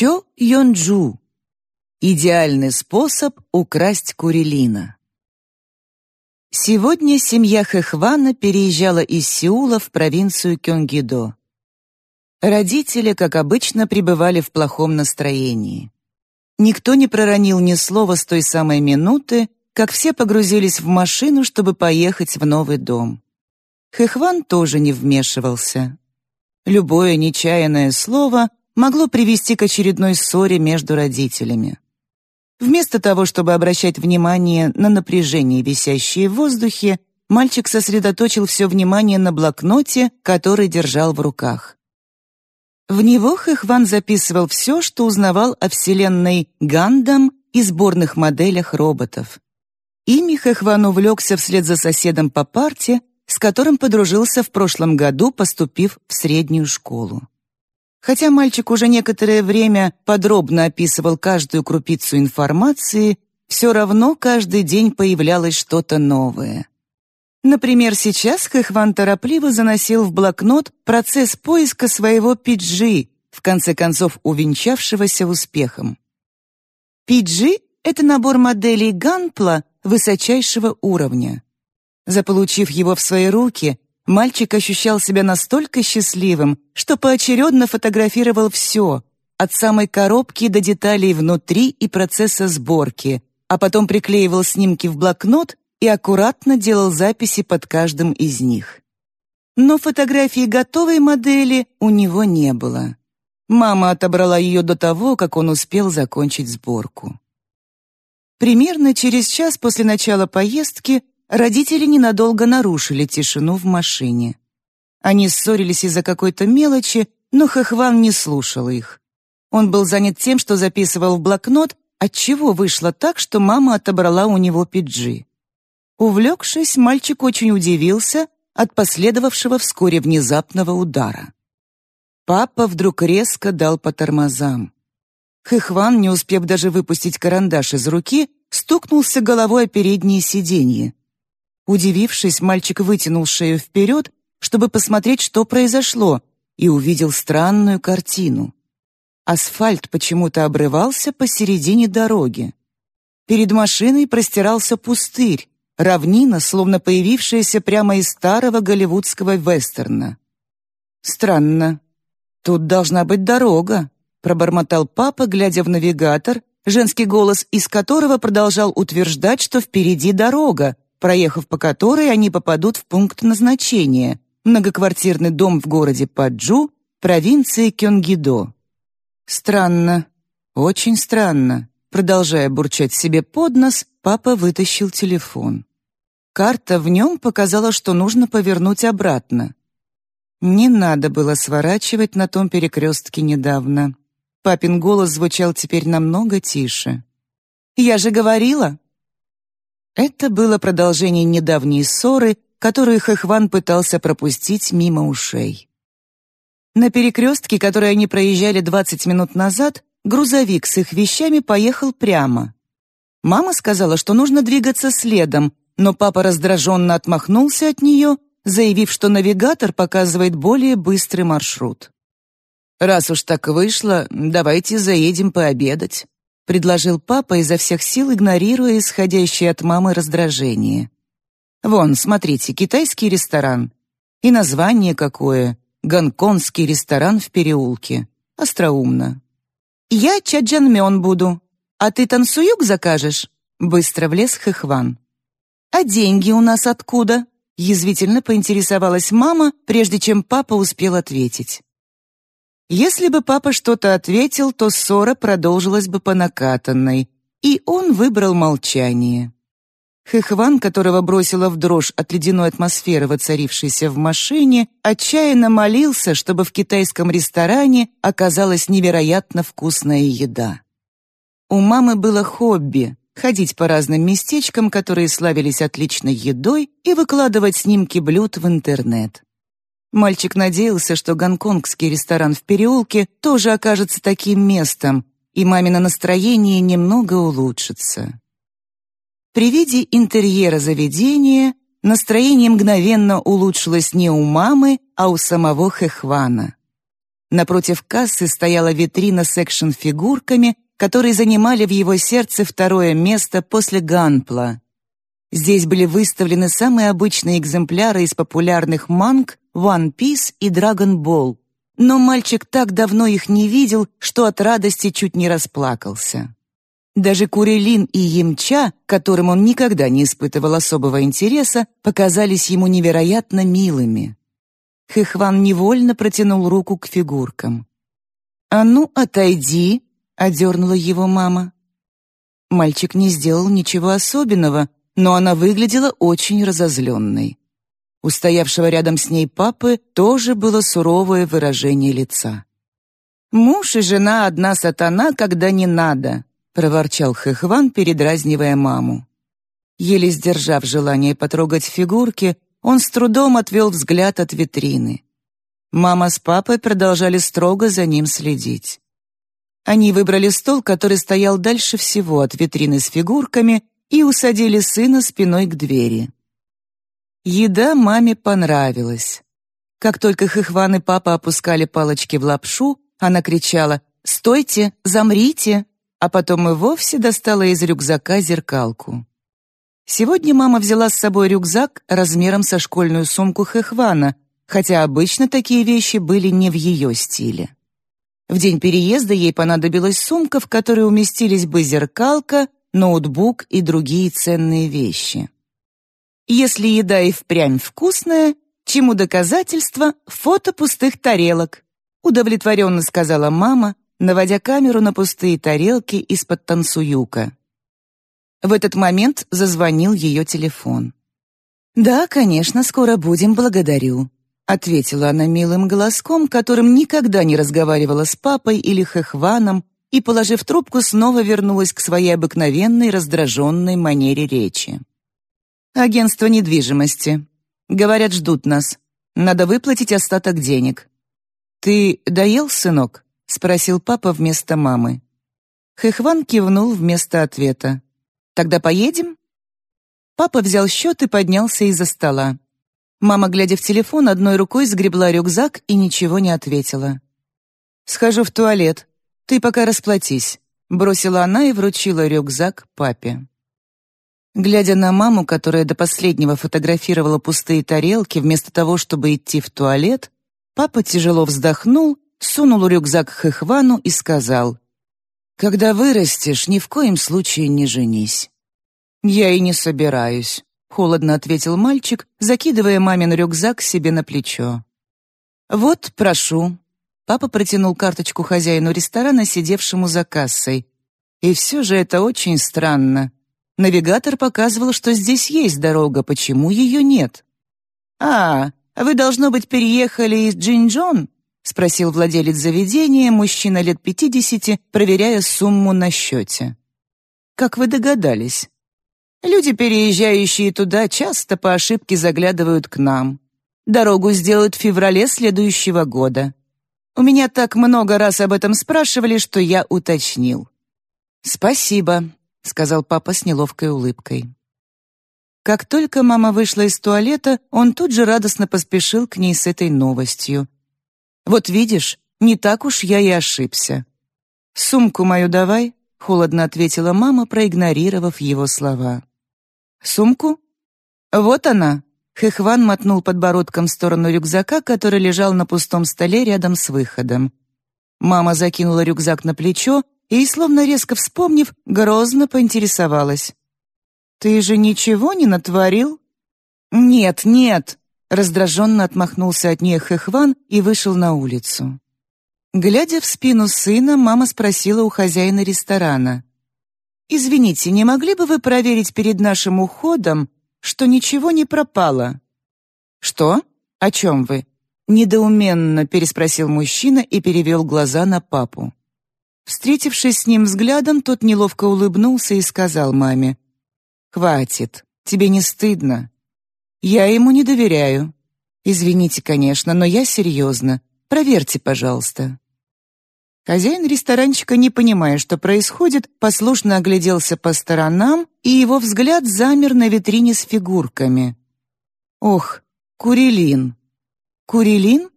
Чо Йонджу. Идеальный способ украсть Курилина. Сегодня семья Хэхвана переезжала из Сеула в провинцию Кёнгидо. Родители, как обычно, пребывали в плохом настроении. Никто не проронил ни слова с той самой минуты, как все погрузились в машину, чтобы поехать в новый дом. Хэхван тоже не вмешивался. Любое нечаянное слово могло привести к очередной ссоре между родителями. Вместо того, чтобы обращать внимание на напряжение, висящее в воздухе, мальчик сосредоточил все внимание на блокноте, который держал в руках. В него Хэхван записывал все, что узнавал о вселенной Гандам и сборных моделях роботов. Ими Хэхван увлекся вслед за соседом по парте, с которым подружился в прошлом году, поступив в среднюю школу. Хотя мальчик уже некоторое время подробно описывал каждую крупицу информации, все равно каждый день появлялось что-то новое. Например, сейчас Хэхван торопливо заносил в блокнот процесс поиска своего пиджи, в конце концов увенчавшегося успехом. Пиджи — это набор моделей Ганпла высочайшего уровня. Заполучив его в свои руки, Мальчик ощущал себя настолько счастливым, что поочередно фотографировал все, от самой коробки до деталей внутри и процесса сборки, а потом приклеивал снимки в блокнот и аккуратно делал записи под каждым из них. Но фотографии готовой модели у него не было. Мама отобрала ее до того, как он успел закончить сборку. Примерно через час после начала поездки родители ненадолго нарушили тишину в машине. Они ссорились из-за какой-то мелочи, но Хэхван не слушал их. Он был занят тем, что записывал в блокнот, отчего вышло так, что мама отобрала у него пиджи. Увлекшись, мальчик очень удивился от последовавшего вскоре внезапного удара. Папа вдруг резко дал по тормозам. Хэхван, не успев даже выпустить карандаш из руки, стукнулся головой о переднее сиденье. Удивившись, мальчик вытянул шею вперед, чтобы посмотреть, что произошло, и увидел странную картину. Асфальт почему-то обрывался посередине дороги. Перед машиной простирался пустырь, равнина, словно появившаяся прямо из старого голливудского вестерна. «Странно. Тут должна быть дорога», — пробормотал папа, глядя в навигатор, женский голос из которого продолжал утверждать, что впереди дорога, проехав по которой они попадут в пункт назначения — многоквартирный дом в городе Паджу, провинции Кёнгидо. Странно, очень странно. Продолжая бурчать себе под нос, папа вытащил телефон. Карта в нем показала, что нужно повернуть обратно. Не надо было сворачивать на том перекрестке недавно. Папин голос звучал теперь намного тише. «Я же говорила, это было продолжение недавней ссоры, которую Хэхван пытался пропустить мимо ушей. На перекрестке, который они проезжали 20 минут назад, грузовик с их вещами поехал прямо. Мама сказала, что нужно двигаться следом, но папа раздраженно отмахнулся от нее, заявив, что навигатор показывает более быстрый маршрут. «Раз уж так вышло, давайте заедем пообедать», предложил папа изо всех сил, игнорируя исходящее от мамы раздражение. «Вон, смотрите, китайский ресторан. И название какое. Гонконгский ресторан в переулке. Остроумно». «Я чаджанмён буду. А ты танцуюк закажешь?» Быстро влез Хэхван. «А деньги у нас откуда?» Язвительно поинтересовалась мама, прежде чем папа успел ответить. Если бы папа что-то ответил, то ссора продолжилась бы по накатанной, и он выбрал молчание. Хэхван, которого бросила в дрожь от ледяной атмосферы, воцарившейся в машине, отчаянно молился, чтобы в китайском ресторане оказалась невероятно вкусная еда. У мамы было хобби — ходить по разным местечкам, которые славились отличной едой, и выкладывать снимки блюд в интернет. Мальчик надеялся, что гонконгский ресторан в переулке тоже окажется таким местом, и мамино настроение немного улучшится. При виде интерьера заведения настроение мгновенно улучшилось не у мамы, а у самого Хэхвана. Напротив кассы стояла витрина с экшн-фигурками, которые занимали в его сердце второе место после Ганпла. Здесь были выставлены самые обычные экземпляры из популярных манг, One Piece и Dragon Ball. Но мальчик так давно их не видел, что от радости чуть не расплакался. Даже Курелин и Емча, которым он никогда не испытывал особого интереса, показались ему невероятно милыми. Хэхван невольно протянул руку к фигуркам. «А ну, отойди!» — одернула его мама. Мальчик не сделал ничего особенного, но она выглядела очень разозленной. У стоявшего рядом с ней папы тоже было суровое выражение лица. «Муж и жена одна сатана, когда не надо», — проворчал Хэхван, передразнивая маму. Еле сдержав желание потрогать фигурки, он с трудом отвел взгляд от витрины. Мама с папой продолжали строго за ним следить. Они выбрали стол, который стоял дальше всего от витрины с фигурками, и усадили сына спиной к двери. Еда маме понравилась. Как только Хыхван и папа опускали палочки в лапшу, она кричала «Стойте! Замрите!», а потом и вовсе достала из рюкзака зеркалку. Сегодня мама взяла с собой рюкзак размером со школьную сумку Хэхвана, хотя обычно такие вещи были не в ее стиле. В день переезда ей понадобилась сумка, в которой уместились бы зеркалка, ноутбук и другие ценные вещи. Если еда и впрямь вкусная, чему доказательство фото пустых тарелок, удовлетворенно сказала мама, наводя камеру на пустые тарелки из-под тансуюка. В этот момент зазвонил ее телефон. «Да, конечно, скоро будем, благодарю», — ответила она милым голоском, которым никогда не разговаривала с папой или Хэхваном, и, положив трубку, снова вернулась к своей обыкновенной раздраженной манере речи. «Агентство недвижимости. Говорят, ждут нас. Надо выплатить остаток денег». «Ты доел, сынок?» — спросил папа вместо мамы. Хэхван кивнул вместо ответа. Тогда поедем?» Папа взял счет и поднялся из-за стола. Мама, глядя в телефон, одной рукой сгребла рюкзак и ничего не ответила. «Схожу в туалет. Ты пока расплатись», — бросила она и вручила рюкзак папе. Глядя на маму, которая до последнего фотографировала пустые тарелки вместо того, чтобы идти в туалет, папа тяжело вздохнул, сунул рюкзак Хэхвану и сказал, когда вырастешь, ни в коем случае не женись». «Я и не собираюсь», — холодно ответил мальчик, закидывая мамин рюкзак себе на плечо. «Вот, прошу». Папа протянул карточку хозяину ресторана, сидевшему за кассой. И все же это очень странно. Навигатор показывал, что здесь есть дорога, почему ее нет? «А, вы, должно быть, переехали из Джинджон?» — спросил владелец заведения, мужчина лет пятидесяти, проверяя сумму на счете. «Как вы догадались?» «Люди, переезжающие туда, часто по ошибке заглядывают к нам. Дорогу сделают в феврале следующего года. У меня так много раз об этом спрашивали, что я уточнил». «Спасибо», — сказал папа с неловкой улыбкой. Как только мама вышла из туалета, он тут же радостно поспешил к ней с этой новостью. Вот видишь, не так уж я и ошибся. Сумку мою давай, холодно ответила мама, проигнорировав его слова. Сумку? Вот она. Хэхван мотнул подбородком в сторону рюкзака, который лежал на пустом столе рядом с выходом. Мама закинула рюкзак на плечо и, словно резко вспомнив, грозно поинтересовалась. «Ты же ничего не натворил?» «Нет, нет», Раздраженно отмахнулся от нее Хэхван и вышел на улицу. Глядя в спину сына, мама спросила у хозяина ресторана. «Извините, не могли бы вы проверить перед нашим уходом, что ничего не пропало?» «Что? О чем вы?» Недоуменно переспросил мужчина и перевел глаза на папу. Встретившись с ним взглядом, тот неловко улыбнулся и сказал маме, «Хватит, тебе не стыдно. Я ему не доверяю. Извините, конечно, но я серьезно. Проверьте, пожалуйста. Хозяин ресторанчика, не понимая, что происходит, послушно огляделся по сторонам, и его взгляд замер на витрине с фигурками. Ох, Курилин. Курилин?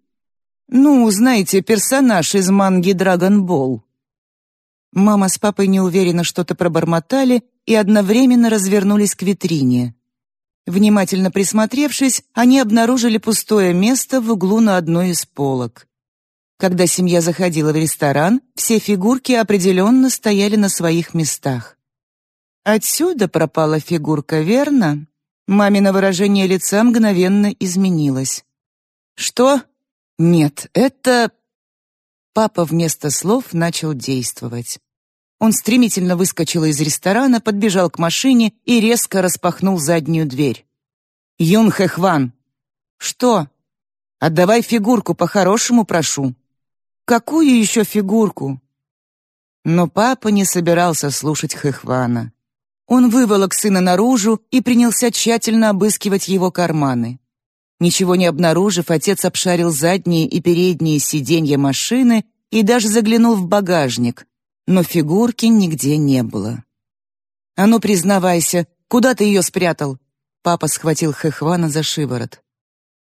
Ну, знаете, персонаж из манги «Драгон Болл». Мама с папой неуверенно что-то пробормотали и одновременно развернулись к витрине. Внимательно присмотревшись, они обнаружили пустое место в углу на одной из полок. Когда семья заходила в ресторан, все фигурки определенно стояли на своих местах. Отсюда пропала фигурка, верно? Мамино выражение лица мгновенно изменилось. «Что? Нет, это...» Папа вместо слов начал действовать. Он стремительно выскочил из ресторана, подбежал к машине и резко распахнул заднюю дверь. «Юн Хэхван!» «Что?» «Отдавай фигурку, по-хорошему прошу». «Какую еще фигурку?» Но папа не собирался слушать Хэхвана. Он выволок сына наружу и принялся тщательно обыскивать его карманы. Ничего не обнаружив, отец обшарил задние и передние сиденья машины и даже заглянул в багажник, но фигурки нигде не было. «А ну, признавайся, куда ты ее спрятал?» Папа схватил Хэхвана за шиворот.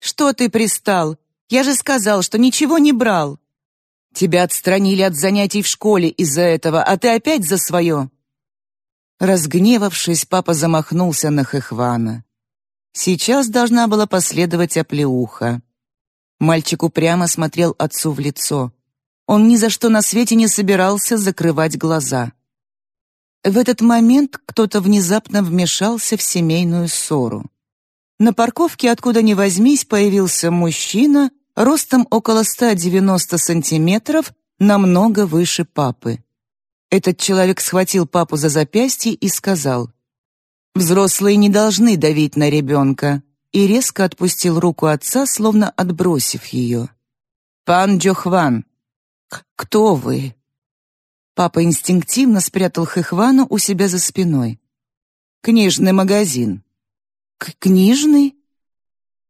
«Что ты пристал? Я же сказал, что ничего не брал!» «Тебя отстранили от занятий в школе из-за этого, а ты опять за свое!» Разгневавшись, папа замахнулся на Хэхвана. Сейчас должна была последовать оплеуха. Мальчик упрямо смотрел отцу в лицо. Он ни за что на свете не собирался закрывать глаза. В этот момент кто-то внезапно вмешался в семейную ссору. На парковке, откуда ни возьмись, появился мужчина ростом около 190 сантиметров, намного выше папы. Этот человек схватил папу за запястье и сказал, «Взрослые не должны давить на ребенка», и резко отпустил руку отца, словно отбросив ее. «Пан Джохван, «Кто вы?» Папа инстинктивно спрятал Хэхвану у себя за спиной. «Книжный магазин». К «Книжный?»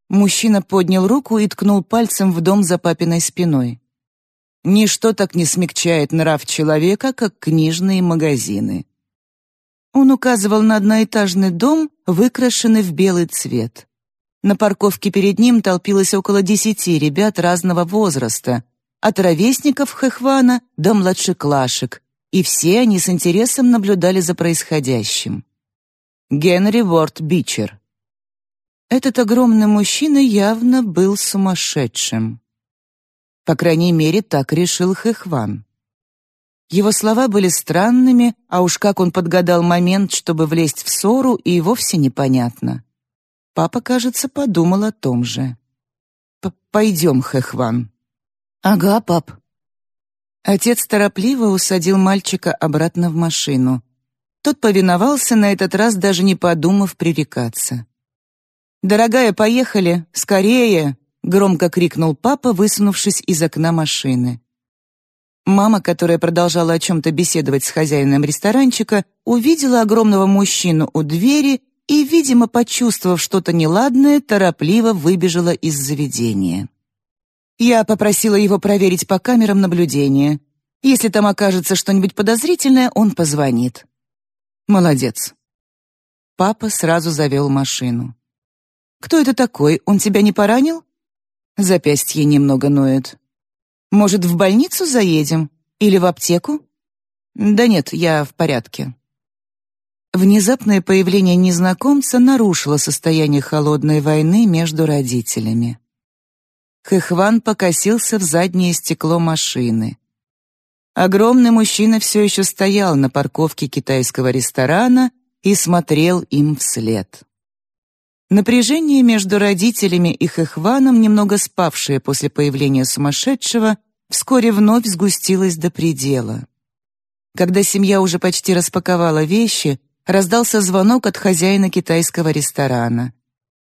Мужчина поднял руку и ткнул пальцем в дом за папиной спиной. Ничто так не смягчает нрав человека, как книжные магазины. Он указывал на одноэтажный дом, выкрашенный в белый цвет. На парковке перед ним толпилось около десяти ребят разного возраста, от ровесников Хэхвана до младшеклашек, и все они с интересом наблюдали за происходящим. Генри Ворд Бичер. Этот огромный мужчина явно был сумасшедшим. По крайней мере, так решил Хэхван. Его слова были странными, а уж как он подгадал момент, чтобы влезть в ссору, и вовсе непонятно. Папа, кажется, подумал о том же. «Пойдем, Хэхван», «Ага, пап». Отец торопливо усадил мальчика обратно в машину. Тот повиновался, на этот раз даже не подумав пререкаться. «Дорогая, поехали! Скорее!» — громко крикнул папа, высунувшись из окна машины. Мама, которая продолжала о чем-то беседовать с хозяином ресторанчика, увидела огромного мужчину у двери и, видимо, почувствовав что-то неладное, торопливо выбежала из заведения. Я попросила его проверить по камерам наблюдения. Если там окажется что-нибудь подозрительное, он позвонит. Молодец. Папа сразу завел машину. Кто это такой? Он тебя не поранил? Запястье немного ноет. Может, в больницу заедем или в аптеку? Да нет, я в порядке. Внезапное появление незнакомца нарушило состояние холодной войны между родителями. Хэхван покосился в заднее стекло машины. Огромный мужчина все еще стоял на парковке китайского ресторана и смотрел им вслед. Напряжение между родителями и Хэхваном, немного спавшее после появления сумасшедшего, вскоре вновь сгустилось до предела. Когда семья уже почти распаковала вещи, раздался звонок от хозяина китайского ресторана.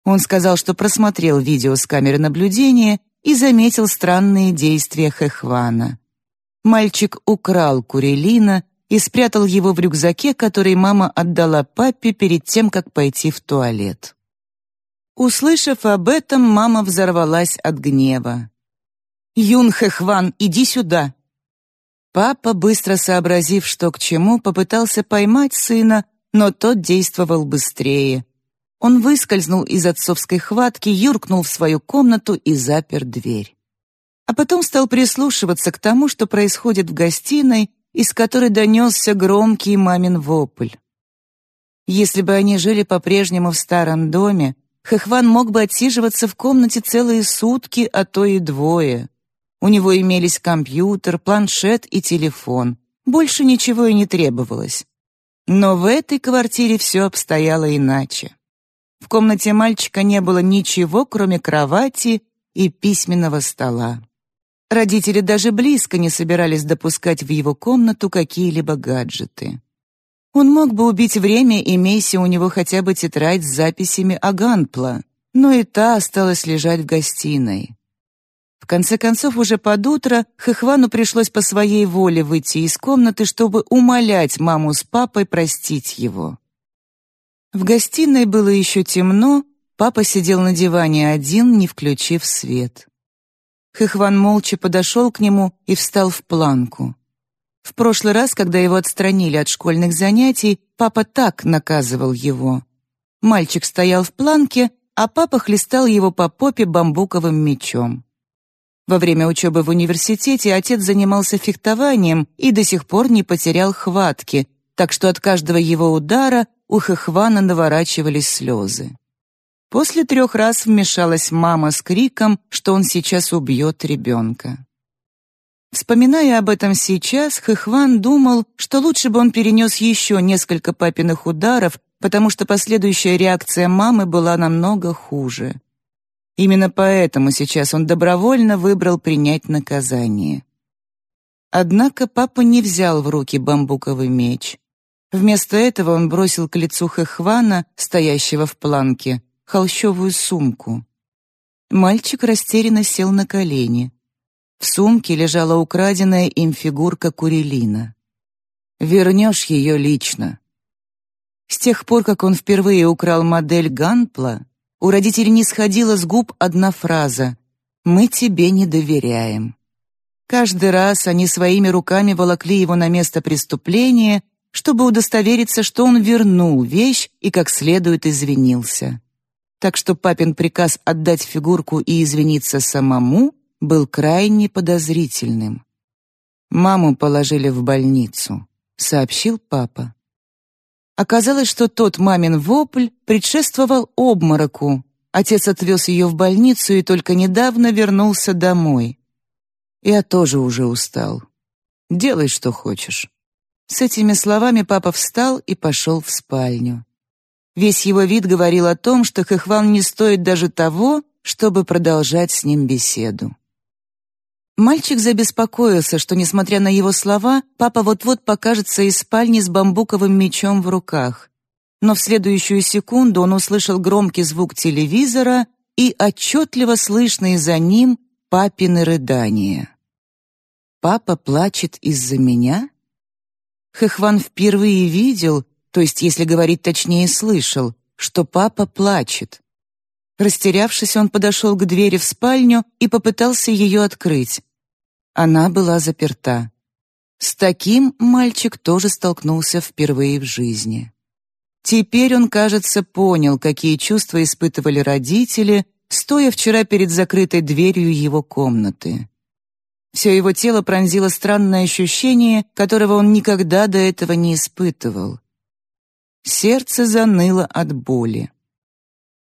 Он сказал, что просмотрел видео с камеры наблюдения и заметил странные действия Хэхвана. Мальчик украл Курелина и спрятал его в рюкзаке, который мама отдала папе перед тем, как пойти в туалет. Услышав об этом, мама взорвалась от гнева. «Юн Хэхван, иди сюда!» Папа, быстро сообразив, что к чему, попытался поймать сына, но тот действовал быстрее. Он выскользнул из отцовской хватки, юркнул в свою комнату и запер дверь. а потом стал прислушиваться к тому, что происходит в гостиной, из которой донесся громкий мамин вопль. Если бы они жили по-прежнему в старом доме, Хэхван мог бы отсиживаться в комнате целые сутки, а то и двое. У него имелись компьютер, планшет и телефон. Больше ничего и не требовалось. Но в этой квартире все обстояло иначе. В комнате мальчика не было ничего, кроме кровати и письменного стола. Родители даже близко не собирались допускать в его комнату какие-либо гаджеты. Он мог бы убить время, имейся у него хотя бы тетрадь с записями Аганпла, но и та осталась лежать в гостиной. В конце концов, уже под утро Хэхвану пришлось по своей воле выйти из комнаты, чтобы умолять маму с папой простить его. В гостиной было еще темно, папа сидел на диване один, не включив свет. Хэхван молча подошел к нему и встал в планку. В прошлый раз, когда его отстранили от школьных занятий, папа так наказывал его. Мальчик стоял в планке, а папа хлестал его по попе бамбуковым мечом. Во время учебы в университете отец занимался фехтованием и до сих пор не потерял хватки, так что от каждого его удара у Хэхвана наворачивались слезы. После трех раз вмешалась мама с криком, что он сейчас убьет ребенка. Вспоминая об этом сейчас, Хэхван думал, что лучше бы он перенес еще несколько папиных ударов, потому что последующая реакция мамы была намного хуже. Именно поэтому сейчас он добровольно выбрал принять наказание. Однако папа не взял в руки бамбуковый меч. Вместо этого он бросил к лицу Хэхвана, стоящего в планке, холщовую сумку. Мальчик растерянно сел на колени. В сумке лежала украденная им фигурка Курелина. «Вернешь ее лично». С тех пор, как он впервые украл модель Ганпла, у родителей не сходила с губ одна фраза «Мы тебе не доверяем». Каждый раз они своими руками волокли его на место преступления, чтобы удостовериться, что он вернул вещь и как следует извинился. Так что папин приказ отдать фигурку и извиниться самому был крайне подозрительным. «Маму положили в больницу», — сообщил папа. Оказалось, что тот мамин вопль предшествовал обмороку. Отец отвез ее в больницу и только недавно вернулся домой. Я тоже уже устал. Делай, что хочешь. С этими словами папа встал и пошел в спальню. Весь его вид говорил о том, что Хэхван не стоит даже того, чтобы продолжать с ним беседу. Мальчик забеспокоился, что, несмотря на его слова, папа вот-вот покажется из спальни с бамбуковым мечом в руках. Но в следующую секунду он услышал громкий звук телевизора и отчетливо слышные за ним папины рыдания. «Папа плачет из-за меня?» Хэхван впервые видел, то есть, если говорить точнее, слышал, что папа плачет. Растерявшись, он подошел к двери в спальню и попытался ее открыть. Она была заперта. С таким мальчик тоже столкнулся впервые в жизни. Теперь он, кажется, понял, какие чувства испытывали родители, стоя вчера перед закрытой дверью его комнаты. Все его тело пронзило странное ощущение, которого он никогда до этого не испытывал. Сердце заныло от боли.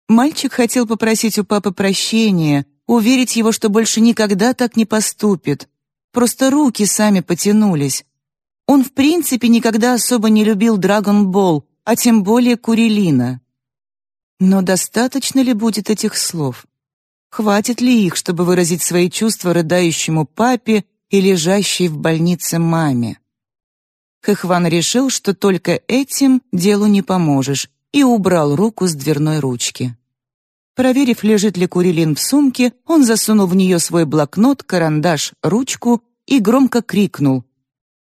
Мальчик хотел попросить у папы прощения, уверить его, что больше никогда так не поступит, Просто руки сами потянулись. Он, в принципе, никогда особо не любил Драгон-Болл, а тем более Курилина. Но достаточно ли будет этих слов? Хватит ли их, чтобы выразить свои чувства рыдающему папе и лежащей в больнице маме? Хэхван решил, что только этим делу не поможешь, и убрал руку с дверной ручки. Проверив, лежит ли Курилин в сумке, он засунул в нее свой блокнот, карандаш, ручку и громко крикнул.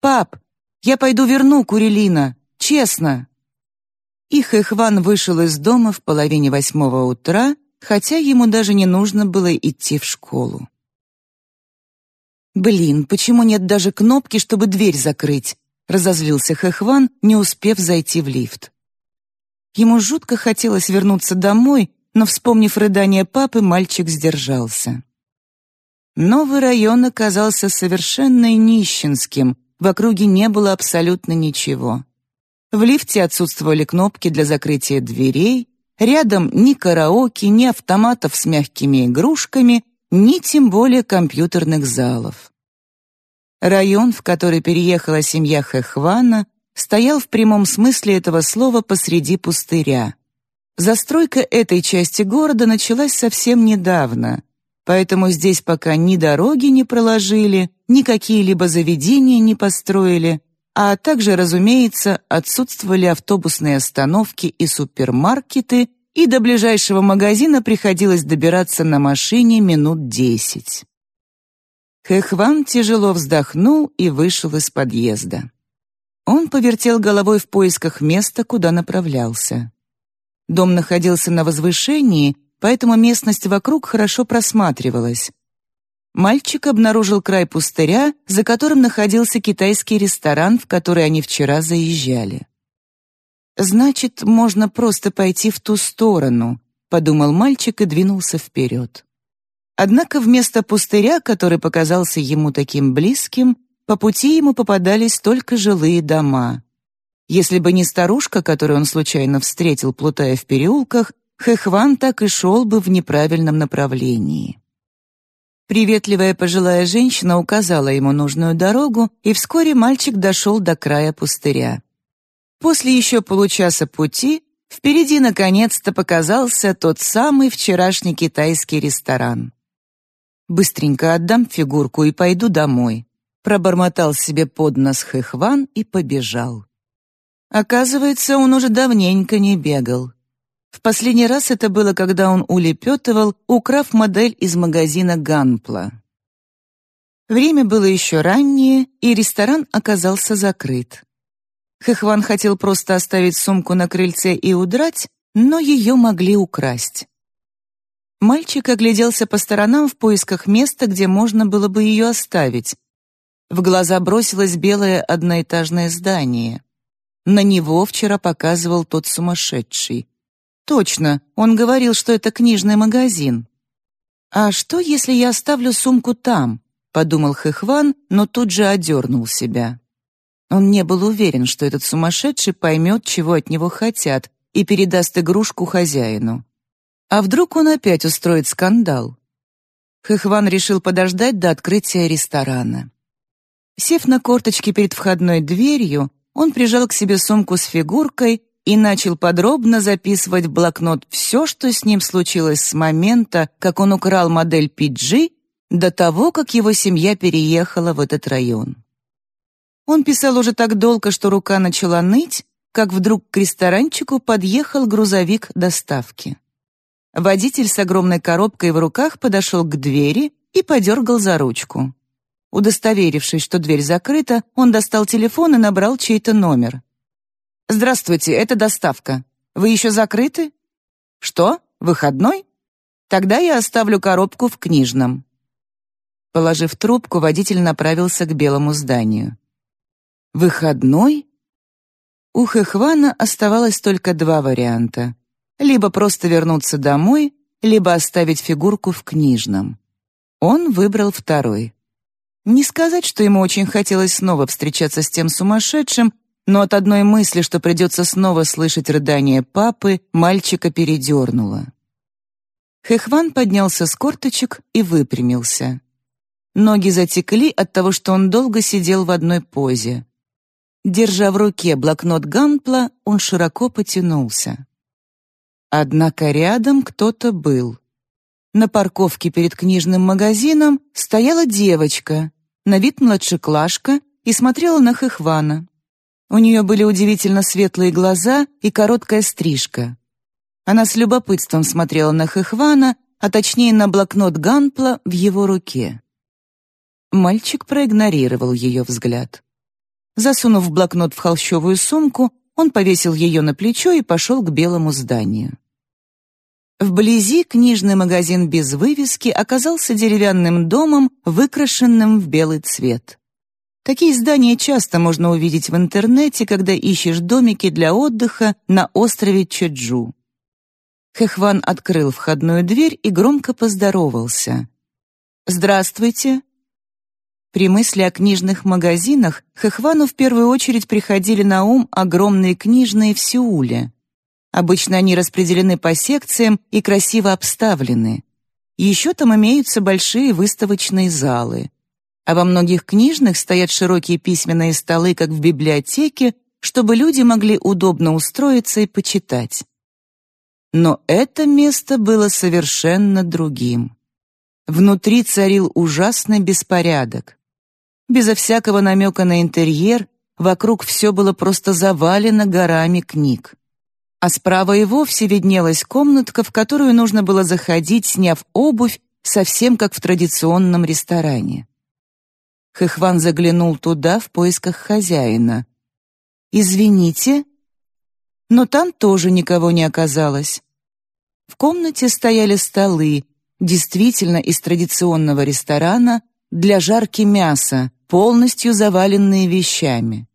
«Пап, я пойду верну Курилина, честно!» И Хэхван вышел из дома в половине восьмого утра, хотя ему даже не нужно было идти в школу. «Блин, почему нет даже кнопки, чтобы дверь закрыть?» — разозлился Хэхван, не успев зайти в лифт. Ему жутко хотелось вернуться домой, но, вспомнив рыдание папы, мальчик сдержался. Новый район оказался совершенно нищенским, в округе не было абсолютно ничего. В лифте отсутствовали кнопки для закрытия дверей, рядом ни караоке, ни автоматов с мягкими игрушками, ни тем более компьютерных залов. Район, в который переехала семья Хэхвана, стоял в прямом смысле этого слова посреди пустыря. Застройка этой части города началась совсем недавно, поэтому здесь пока ни дороги не проложили, ни какие-либо заведения не построили, а также, разумеется, отсутствовали автобусные остановки и супермаркеты, и до ближайшего магазина приходилось добираться на машине минут десять. Хэхван тяжело вздохнул и вышел из подъезда. Он повертел головой в поисках места, куда направлялся. Дом находился на возвышении, поэтому местность вокруг хорошо просматривалась. Мальчик обнаружил край пустыря, за которым находился китайский ресторан, в который они вчера заезжали. «Значит, можно просто пойти в ту сторону», — подумал мальчик и двинулся вперед. Однако вместо пустыря, который показался ему таким близким, по пути ему попадались только жилые дома. Если бы не старушка, которую он случайно встретил, плутая в переулках, Хэхван так и шел бы в неправильном направлении. Приветливая пожилая женщина указала ему нужную дорогу, и вскоре мальчик дошел до края пустыря. После еще получаса пути впереди наконец-то показался тот самый вчерашний китайский ресторан. «Быстренько отдам фигурку и пойду домой», пробормотал себе под нос Хэхван и побежал. Оказывается, он уже давненько не бегал. В последний раз это было, когда он улепетывал, украв модель из магазина «Ганпла». Время было еще раннее, и ресторан оказался закрыт. Хэхван хотел просто оставить сумку на крыльце и удрать, но ее могли украсть. Мальчик огляделся по сторонам в поисках места, где можно было бы ее оставить. В глаза бросилось белое одноэтажное здание. На него вчера показывал тот сумасшедший. Точно, он говорил, что это книжный магазин. «А что, если я оставлю сумку там?» — подумал Хэхван, но тут же одернул себя. Он не был уверен, что этот сумасшедший поймет, чего от него хотят, и передаст игрушку хозяину. А вдруг он опять устроит скандал? Хэхван решил подождать до открытия ресторана. Сев на корточки перед входной дверью, он прижал к себе сумку с фигуркой и начал подробно записывать в блокнот все, что с ним случилось с момента, как он украл модель PG, до того, как его семья переехала в этот район. Он писал уже так долго, что рука начала ныть, как вдруг к ресторанчику подъехал грузовик доставки. Водитель с огромной коробкой в руках подошел к двери и подергал за ручку. Удостоверившись, что дверь закрыта, он достал телефон и набрал чей-то номер. «Здравствуйте, это доставка. Вы еще закрыты?» «Что? Выходной? Тогда я оставлю коробку в книжном». Положив трубку, водитель направился к белому зданию. «Выходной?» У Хэхвана оставалось только два варианта. Либо просто вернуться домой, либо оставить фигурку в книжном. Он выбрал второй. Не сказать, что ему очень хотелось снова встречаться с тем сумасшедшим, но от одной мысли, что придется снова слышать рыдание папы, мальчика передернуло. Хэхван поднялся с корточек и выпрямился. Ноги затекли от того, что он долго сидел в одной позе. Держа в руке блокнот Гампла, он широко потянулся. Однако рядом кто-то был. На парковке перед книжным магазином стояла девочка, на вид младшеклашка, и смотрела на Хэхвана. У нее были удивительно светлые глаза и короткая стрижка. Она с любопытством смотрела на Хэхвана, а точнее на блокнот Ганпла в его руке. Мальчик проигнорировал ее взгляд. Засунув блокнот в холщовую сумку, он повесил ее на плечо и пошел к белому зданию. Вблизи книжный магазин без вывески оказался деревянным домом, выкрашенным в белый цвет. Такие здания часто можно увидеть в интернете, когда ищешь домики для отдыха на острове Чеджу. Хэхван открыл входную дверь и громко поздоровался. «Здравствуйте». При мысли о книжных магазинах Хэхвану в первую очередь приходили на ум огромные книжные в Сеуле. Обычно они распределены по секциям и красиво обставлены. Еще там имеются большие выставочные залы. А во многих книжных стоят широкие письменные столы, как в библиотеке, чтобы люди могли удобно устроиться и почитать. Но это место было совершенно другим. Внутри царил ужасный беспорядок. Безо всякого намека на интерьер, вокруг все было просто завалено горами книг. А справа и вовсе виднелась комнатка, в которую нужно было заходить, сняв обувь, совсем как в традиционном ресторане. Хэхван заглянул туда в поисках хозяина. «Извините?» Но там тоже никого не оказалось. В комнате стояли столы, действительно из традиционного ресторана, для жарки мяса, полностью заваленные вещами.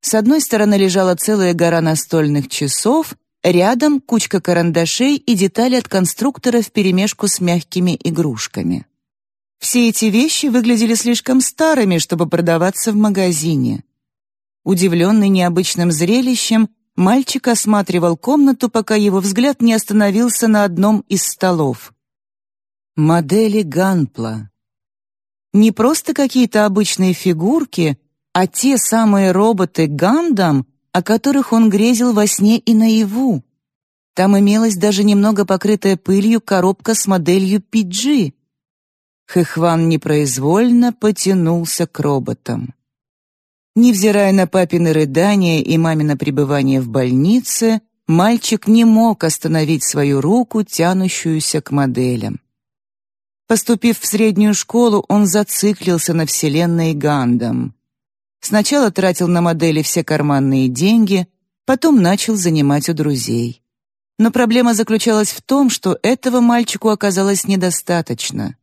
С одной стороны лежала целая гора настольных часов, рядом кучка карандашей и детали от конструктора вперемешку с мягкими игрушками. Все эти вещи выглядели слишком старыми, чтобы продаваться в магазине. Удивленный необычным зрелищем, мальчик осматривал комнату, пока его взгляд не остановился на одном из столов. Модели Ганпла. Не просто какие-то обычные фигурки, а те самые роботы Гандам, о которых он грезил во сне и наяву. Там имелась даже немного покрытая пылью коробка с моделью PG. Хэхван непроизвольно потянулся к роботам. Невзирая на папины рыдания и мамино пребывание в больнице, мальчик не мог остановить свою руку, тянущуюся к моделям. Поступив в среднюю школу, он зациклился на вселенной Гандам. Сначала тратил на модели все карманные деньги, потом начал занимать у друзей. Но проблема заключалась в том, что этого мальчику оказалось недостаточно.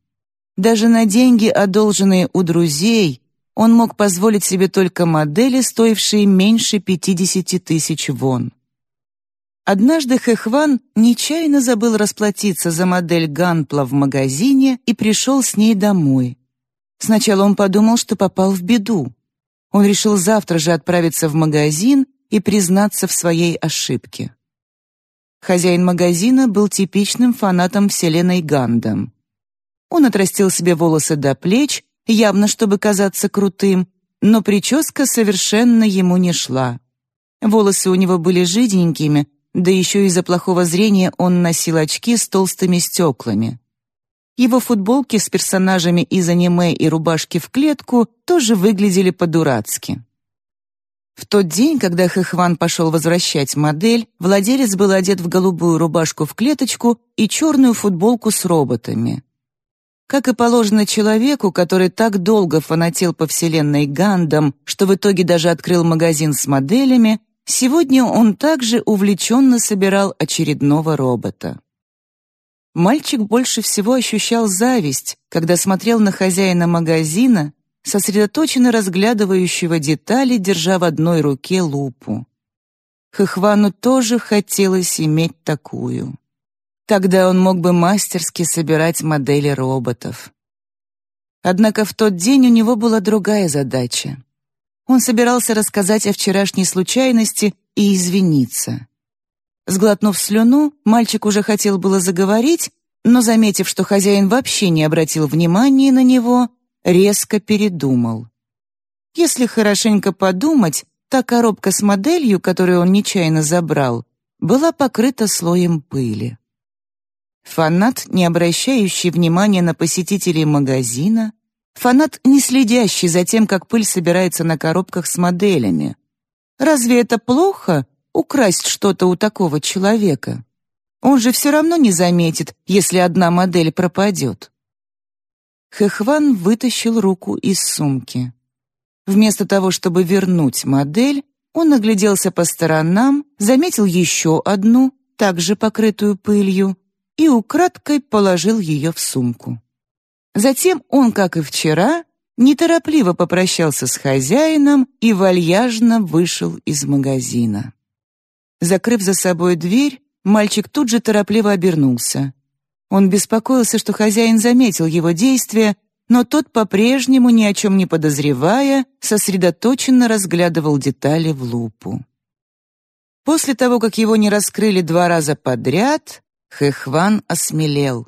Даже на деньги, одолженные у друзей, он мог позволить себе только модели, стоившие меньше 50 тысяч вон. Однажды Хэхван нечаянно забыл расплатиться за модель Ганпла в магазине и пришел с ней домой. Сначала он подумал, что попал в беду. Он решил завтра же отправиться в магазин и признаться в своей ошибке. Хозяин магазина был типичным фанатом вселенной Гандам. Он отрастил себе волосы до плеч явно чтобы казаться крутым, но прическа совершенно ему не шла. Волосы у него были жиденькими, да еще из-за плохого зрения он носил очки с толстыми стеклами. Его футболки с персонажами из аниме и рубашки в клетку тоже выглядели по-дурацки. В тот день, когда Хэхван пошел возвращать модель, владелец был одет в голубую рубашку в клеточку и черную футболку с роботами. Как и положено человеку, который так долго фанател по вселенной Гандам, что в итоге даже открыл магазин с моделями, сегодня он также увлеченно собирал очередного робота. Мальчик больше всего ощущал зависть, когда смотрел на хозяина магазина, сосредоточенно разглядывающего детали, держа в одной руке лупу. Хохвану тоже хотелось иметь такую. Тогда он мог бы мастерски собирать модели роботов. Однако в тот день у него была другая задача. Он собирался рассказать о вчерашней случайности и извиниться. Сглотнув слюну, мальчик уже хотел было заговорить, но, заметив, что хозяин вообще не обратил внимания на него, резко передумал. Если хорошенько подумать, та коробка с моделью, которую он нечаянно забрал, была покрыта слоем пыли. Фанат, не обращающий внимания на посетителей магазина, фанат, не следящий за тем, как пыль собирается на коробках с моделями. Разве это плохо украсть что-то у такого человека? Он же все равно не заметит, если одна модель пропадет. Хэхван вытащил руку из сумки. Вместо того, чтобы вернуть модель, он огляделся по сторонам, заметил еще одну, также покрытую пылью, и украдкой положил ее в сумку. Затем он, как и вчера, неторопливо попрощался с хозяином и вальяжно вышел из магазина. Закрыв за собой дверь, мальчик тут же торопливо обернулся. Он беспокоился, что хозяин заметил его действия, но тот по-прежнему, ни о чем не подозревая, сосредоточенно разглядывал детали в лупу. После того, как его не раскрыли два раза подряд, Хэхван осмелел.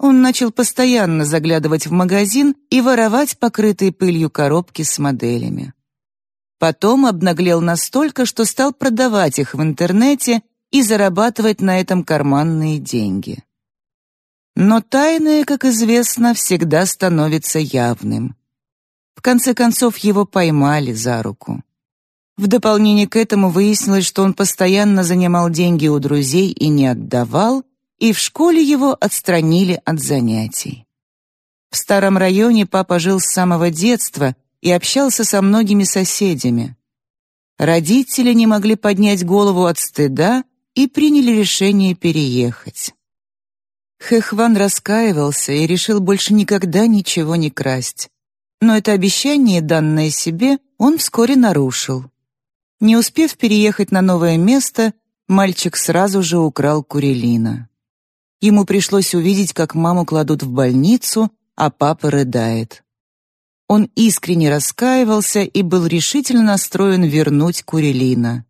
Он начал постоянно заглядывать в магазин и воровать покрытые пылью коробки с моделями. Потом обнаглел настолько, что стал продавать их в интернете и зарабатывать на этом карманные деньги. Но тайное, как известно, всегда становится явным. В конце концов его поймали за руку. В дополнение к этому выяснилось, что он постоянно занимал деньги у друзей и не отдавал, и в школе его отстранили от занятий. В старом районе папа жил с самого детства и общался со многими соседями. Родители не могли поднять голову от стыда и приняли решение переехать. Хэхван раскаивался и решил больше никогда ничего не красть. Но это обещание, данное себе, он вскоре нарушил. Не успев переехать на новое место, мальчик сразу же украл Курелина. Ему пришлось увидеть, как маму кладут в больницу, а папа рыдает. Он искренне раскаивался и был решительно настроен вернуть Курелина.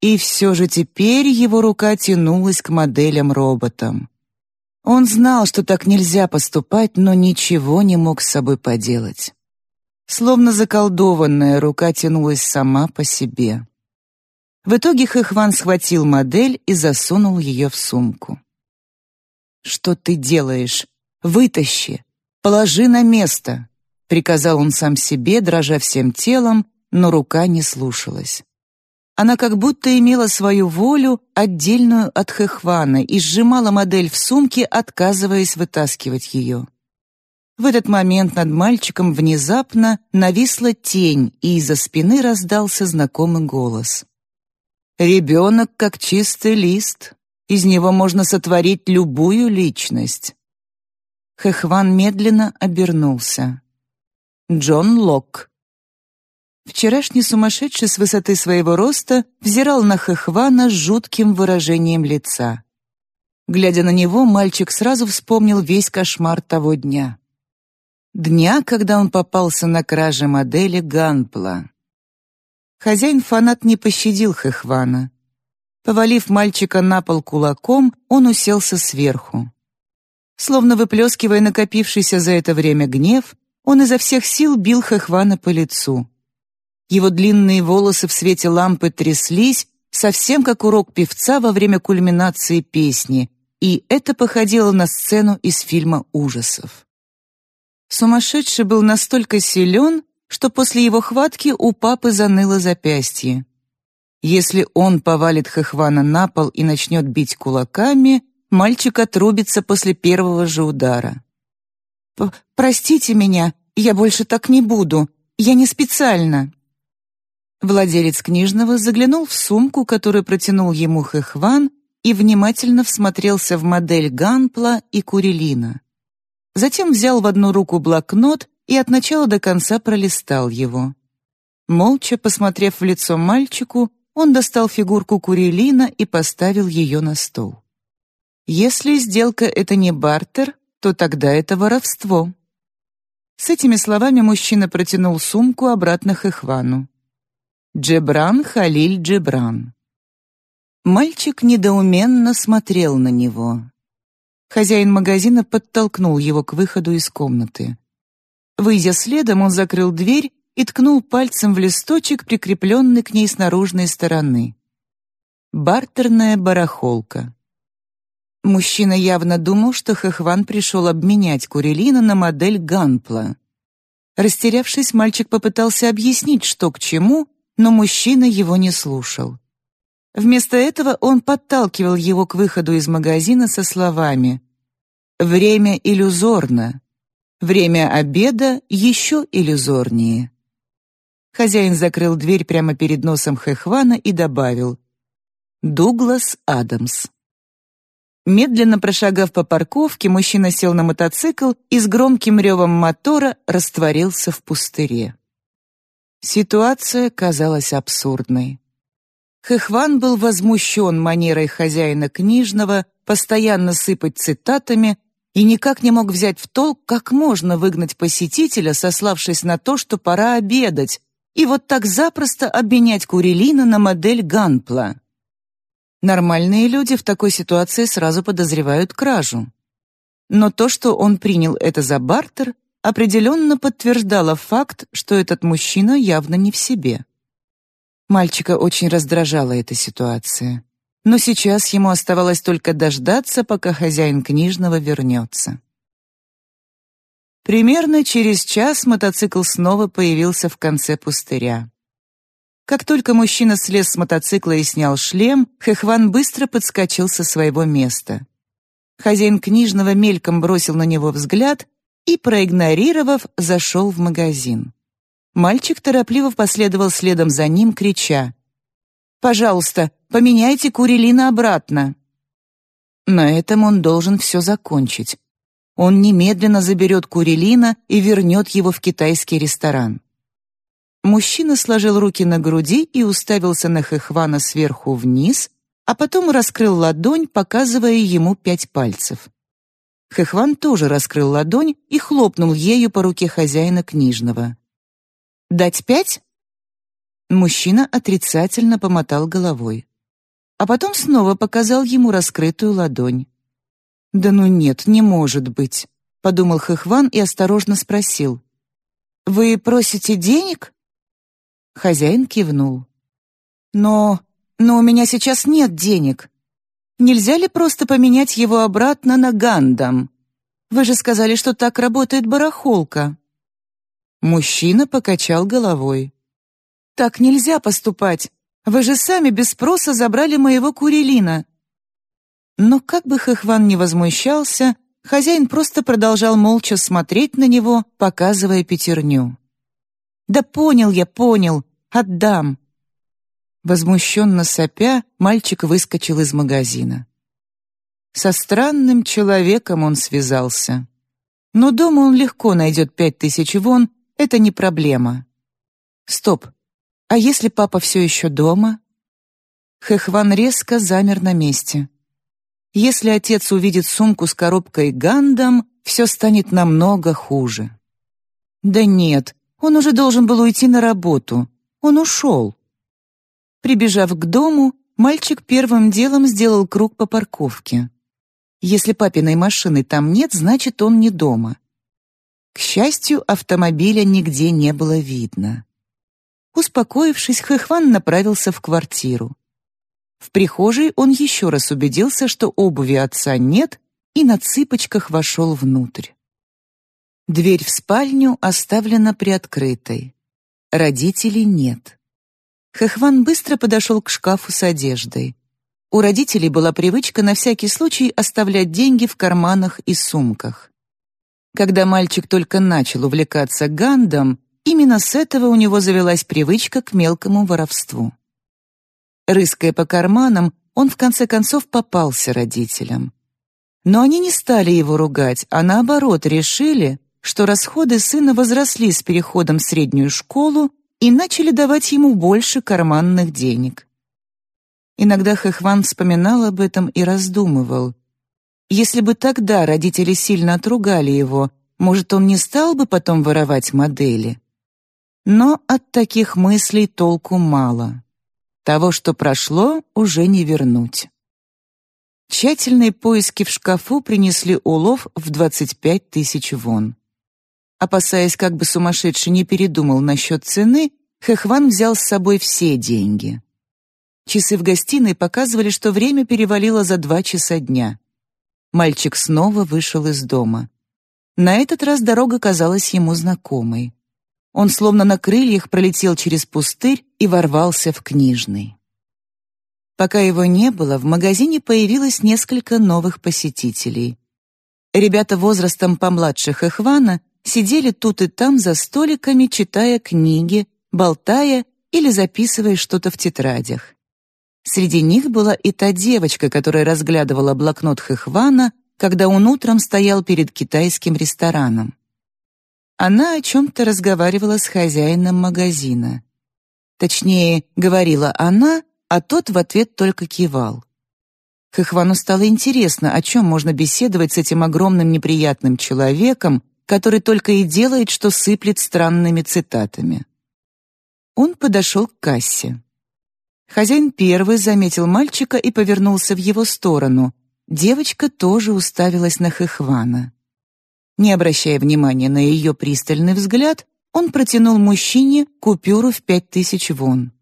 И все же теперь его рука тянулась к моделям-роботам. Он знал, что так нельзя поступать, но ничего не мог с собой поделать. Словно заколдованная рука тянулась сама по себе. В итоге Хэхван схватил модель и засунул ее в сумку. «Что ты делаешь? Вытащи! Положи на место!» — приказал он сам себе, дрожа всем телом, но рука не слушалась. Она как будто имела свою волю, отдельную от Хэхвана, и сжимала модель в сумке, отказываясь вытаскивать ее. В этот момент над мальчиком внезапно нависла тень, и из-за спины раздался знакомый голос. «Ребенок как чистый лист. Из него можно сотворить любую личность». Хэхван медленно обернулся. Джон Лок. Вчерашний сумасшедший с высоты своего роста взирал на Хэхвана с жутким выражением лица. Глядя на него, мальчик сразу вспомнил весь кошмар того дня дня, когда он попался на краже модели Ганпла. Хозяин-фанат не пощадил Хэхвана. Повалив мальчика на пол кулаком, он уселся сверху. Словно выплескивая накопившийся за это время гнев, он изо всех сил бил Хэхвана по лицу. Его длинные волосы в свете лампы тряслись, совсем как урок певца во время кульминации песни, и это походило на сцену из фильма ужасов. Сумасшедший был настолько силен, что после его хватки у папы заныло запястье. Если он повалит Хэхвана на пол и начнет бить кулаками, мальчик отрубится после первого же удара. «Простите меня, я больше так не буду. Я не специально». Владелец книжного заглянул в сумку, которую протянул ему Хэхван, и внимательно всмотрелся в модель Ганпла и Курелина. Затем взял в одну руку блокнот и от начала до конца пролистал его. Молча посмотрев в лицо мальчику, он достал фигурку Курелина и поставил ее на стол. Если сделка это не бартер, то тогда это воровство. С этими словами мужчина протянул сумку обратно к Ихвану. Джебран Халиль Джебран. Мальчик недоуменно смотрел на него. Хозяин магазина подтолкнул его к выходу из комнаты. Выйдя следом, он закрыл дверь и ткнул пальцем в листочек, прикрепленный к ней с наружной стороны. Бартерная барахолка. Мужчина явно думал, что Хэхван пришел обменять Курелина на модель Ганпла. Растерявшись, мальчик попытался объяснить, что к чему, но мужчина его не слушал. Вместо этого он подталкивал его к выходу из магазина со словами «Время иллюзорно. Время обеда еще иллюзорнее». Хозяин закрыл дверь прямо перед носом Хэхвана и добавил «Дуглас Адамс». Медленно прошагав по парковке, мужчина сел на мотоцикл и с громким ревом мотора растворился в пустыре. Ситуация казалась абсурдной. Хэхван был возмущен манерой хозяина книжного постоянно сыпать цитатами и никак не мог взять в толк, как можно выгнать посетителя, сославшись на то, что пора обедать, и вот так запросто обменять Курелина на модель Ганпла. Нормальные люди в такой ситуации сразу подозревают кражу. Но то, что он принял это за бартер, определенно подтверждало факт, что этот мужчина явно не в себе. Мальчика очень раздражала эта ситуация. Но сейчас ему оставалось только дождаться, пока хозяин книжного вернется. Примерно через час мотоцикл снова появился в конце пустыря. Как только мужчина слез с мотоцикла и снял шлем, Хэхван быстро подскочил со своего места. Хозяин книжного мельком бросил на него взгляд и, проигнорировав, зашел в магазин. Мальчик торопливо последовал следом за ним, крича. «Пожалуйста, поменяйте Курелина обратно!» На этом он должен все закончить. Он немедленно заберет Курелина и вернет его в китайский ресторан. Мужчина сложил руки на груди и уставился на Хэхвана сверху вниз, а потом раскрыл ладонь, показывая ему пять пальцев. Хэхван тоже раскрыл ладонь и хлопнул ею по руке хозяина книжного. Дать пять?» Мужчина отрицательно помотал головой. А потом снова показал ему раскрытую ладонь. «Да ну нет, не может быть», — подумал Хэхван и осторожно спросил. «Вы просите денег?» Хозяин кивнул. «Но... но у меня сейчас нет денег. Нельзя ли просто поменять его обратно на Гандам? Вы же сказали, что так работает барахолка». Мужчина покачал головой. «Так нельзя поступать. Вы же сами без спроса забрали моего Курелина». Но как бы Хэхван не возмущался, хозяин просто продолжал молча смотреть на него, показывая пятерню. «Да понял я, понял. Отдам». Возмущенно сопя, мальчик выскочил из магазина. Со странным человеком он связался. Но дома он легко найдет пять тысяч вон это не проблема. Стоп. А если папа все еще дома? Хэхван резко замер на месте. Если отец увидит сумку с коробкой Гандам, все станет намного хуже. Да нет, он уже должен был уйти на работу. Он ушел. Прибежав к дому, мальчик первым делом сделал круг по парковке. Если папиной машины там нет, значит, он не дома. К счастью, автомобиля нигде не было видно. Успокоившись, Хэхван направился в квартиру. В прихожей он еще раз убедился, что обуви отца нет, и на цыпочках вошел внутрь. Дверь в спальню оставлена приоткрытой. Родителей нет. Хэхван быстро подошел к шкафу с одеждой. У родителей была привычка на всякий случай оставлять деньги в карманах и сумках. Когда мальчик только начал увлекаться гандом, именно с этого у него завелась привычка к мелкому воровству. Рыская по карманам, он в конце концов попался родителям. Но они не стали его ругать, а наоборот решили, что расходы сына возросли с переходом в среднюю школу и начали давать ему больше карманных денег. Иногда Хэхван вспоминал об этом и раздумывал, если бы тогда родители сильно отругали его, может, он не стал бы потом воровать модели? Но от таких мыслей толку мало. Того, что прошло, уже не вернуть. Тщательные поиски в шкафу принесли улов в 25 тысяч вон. Опасаясь, как бы сумасшедший не передумал насчет цены, Хэхван взял с собой все деньги. Часы в гостиной показывали, что время перевалило за два часа дня. Мальчик снова вышел из дома. На этот раз дорога казалась ему знакомой. Он словно на крыльях пролетел через пустырь и ворвался в книжный. Пока его не было, в магазине появилось несколько новых посетителей. Ребята возрастом помладше Хэхвана сидели тут и там за столиками, читая книги, болтая или записывая что-то в тетрадях. Среди них была и та девочка, которая разглядывала блокнот Хэхвана, когда он утром стоял перед китайским рестораном. Она о чем-то разговаривала с хозяином магазина. Точнее, говорила она, а тот в ответ только кивал. Хэхвану стало интересно, о чем можно беседовать с этим огромным неприятным человеком, который только и делает, что сыплет странными цитатами. Он подошел к кассе. Хозяин первый заметил мальчика и повернулся в его сторону. Девочка тоже уставилась на Хэхвана. Не обращая внимания на ее пристальный взгляд, он протянул мужчине купюру в пять тысяч вон.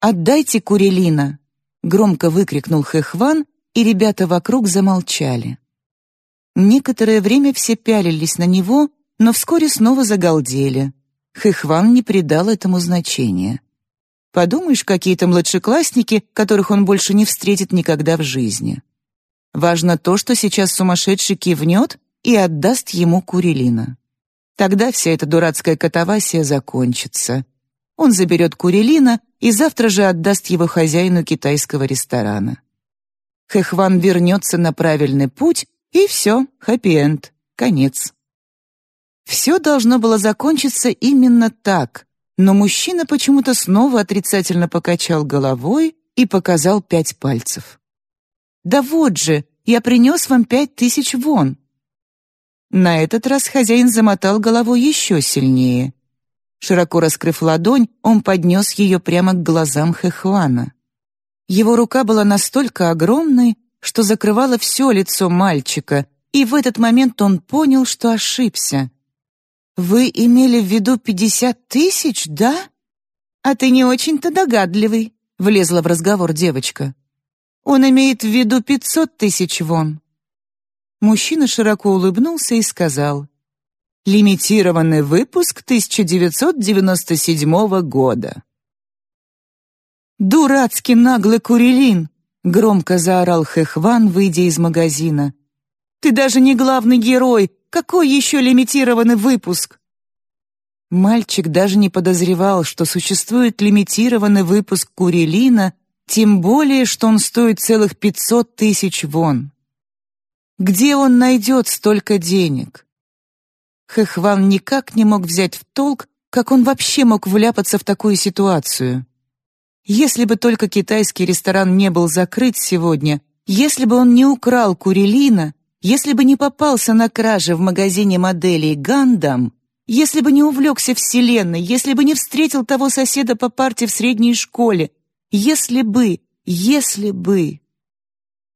«Отдайте Курелина!» — громко выкрикнул Хэхван, и ребята вокруг замолчали. Некоторое время все пялились на него, но вскоре снова загалдели. Хэхван не придал этому значения. Подумаешь, какие-то младшеклассники, которых он больше не встретит никогда в жизни. Важно то, что сейчас сумасшедший кивнет и отдаст ему Курелина. Тогда вся эта дурацкая катавасия закончится. Он заберет Курелина и завтра же отдаст его хозяину китайского ресторана. Хэхван вернется на правильный путь, и все, хэппи-энд, конец. Все должно было закончиться именно так, но мужчина почему-то снова отрицательно покачал головой и показал пять пальцев. «Да вот же, я принес вам пять тысяч вон». На этот раз хозяин замотал головой еще сильнее. Широко раскрыв ладонь, он поднес ее прямо к глазам Хэхуана. Его рука была настолько огромной, что закрывала все лицо мальчика, и в этот момент он понял, что ошибся. «Вы имели в виду пятьдесят тысяч, да?» «А ты не очень-то догадливый», — влезла в разговор девочка. «Он имеет в виду пятьсот тысяч вон». Мужчина широко улыбнулся и сказал, «Лимитированный выпуск 1997 года». «Дурацкий наглый Курилин!» — громко заорал Хэхван, выйдя из магазина. «Ты даже не главный герой! Какой еще лимитированный выпуск?» Мальчик даже не подозревал, что существует лимитированный выпуск Курилина, тем более, что он стоит целых пятьсот тысяч вон. Где он найдет столько денег? Хэхван никак не мог взять в толк, как он вообще мог вляпаться в такую ситуацию. Если бы только китайский ресторан не был закрыт сегодня, если бы он не украл Курилина, если бы не попался на краже в магазине моделей «Гандам», если бы не увлекся Вселенной, если бы не встретил того соседа по парте в средней школе, если бы, если бы...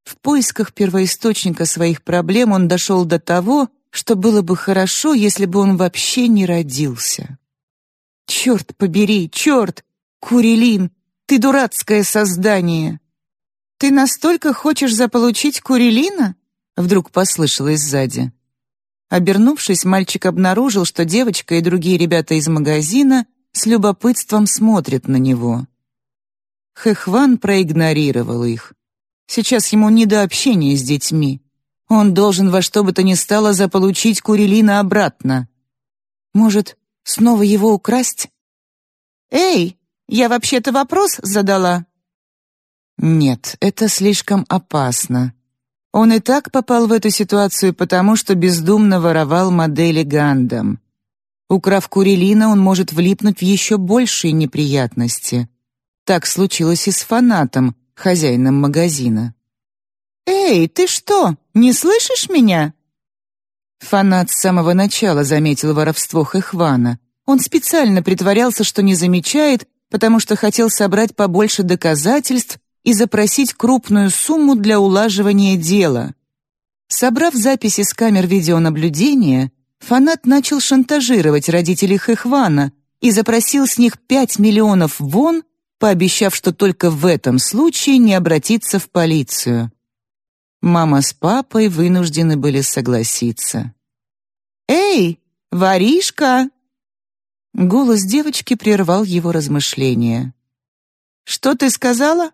В поисках первоисточника своих проблем он дошел до того, что было бы хорошо, если бы он вообще не родился. «Черт побери, черт! Курилин, ты дурацкое создание!» «Ты настолько хочешь заполучить Курилина?» Вдруг послышалось сзади. Обернувшись, мальчик обнаружил, что девочка и другие ребята из магазина с любопытством смотрят на него. Хэхван проигнорировал их. Сейчас ему не до общения с детьми. Он должен во что бы то ни стало заполучить Курилина обратно. Может, снова его украсть? «Эй, я вообще-то вопрос задала». Нет, это слишком опасно. Он и так попал в эту ситуацию потому, что бездумно воровал модели Гандам. Украв Курилина, он может влипнуть в еще большие неприятности. Так случилось и с фанатом, хозяином магазина. «Эй, ты что, не слышишь меня?» Фанат с самого начала заметил воровство Хэхвана. Он специально притворялся, что не замечает, потому что хотел собрать побольше доказательств и запросить крупную сумму для улаживания дела. Собрав записи с камер видеонаблюдения, фанат начал шантажировать родителей Хэхвана и запросил с них 5 миллионов вон пообещав, что только в этом случае не обратиться в полицию. Мама с папой вынуждены были согласиться. «Эй, воришка!» Голос девочки прервал его размышления. «Что ты сказала?»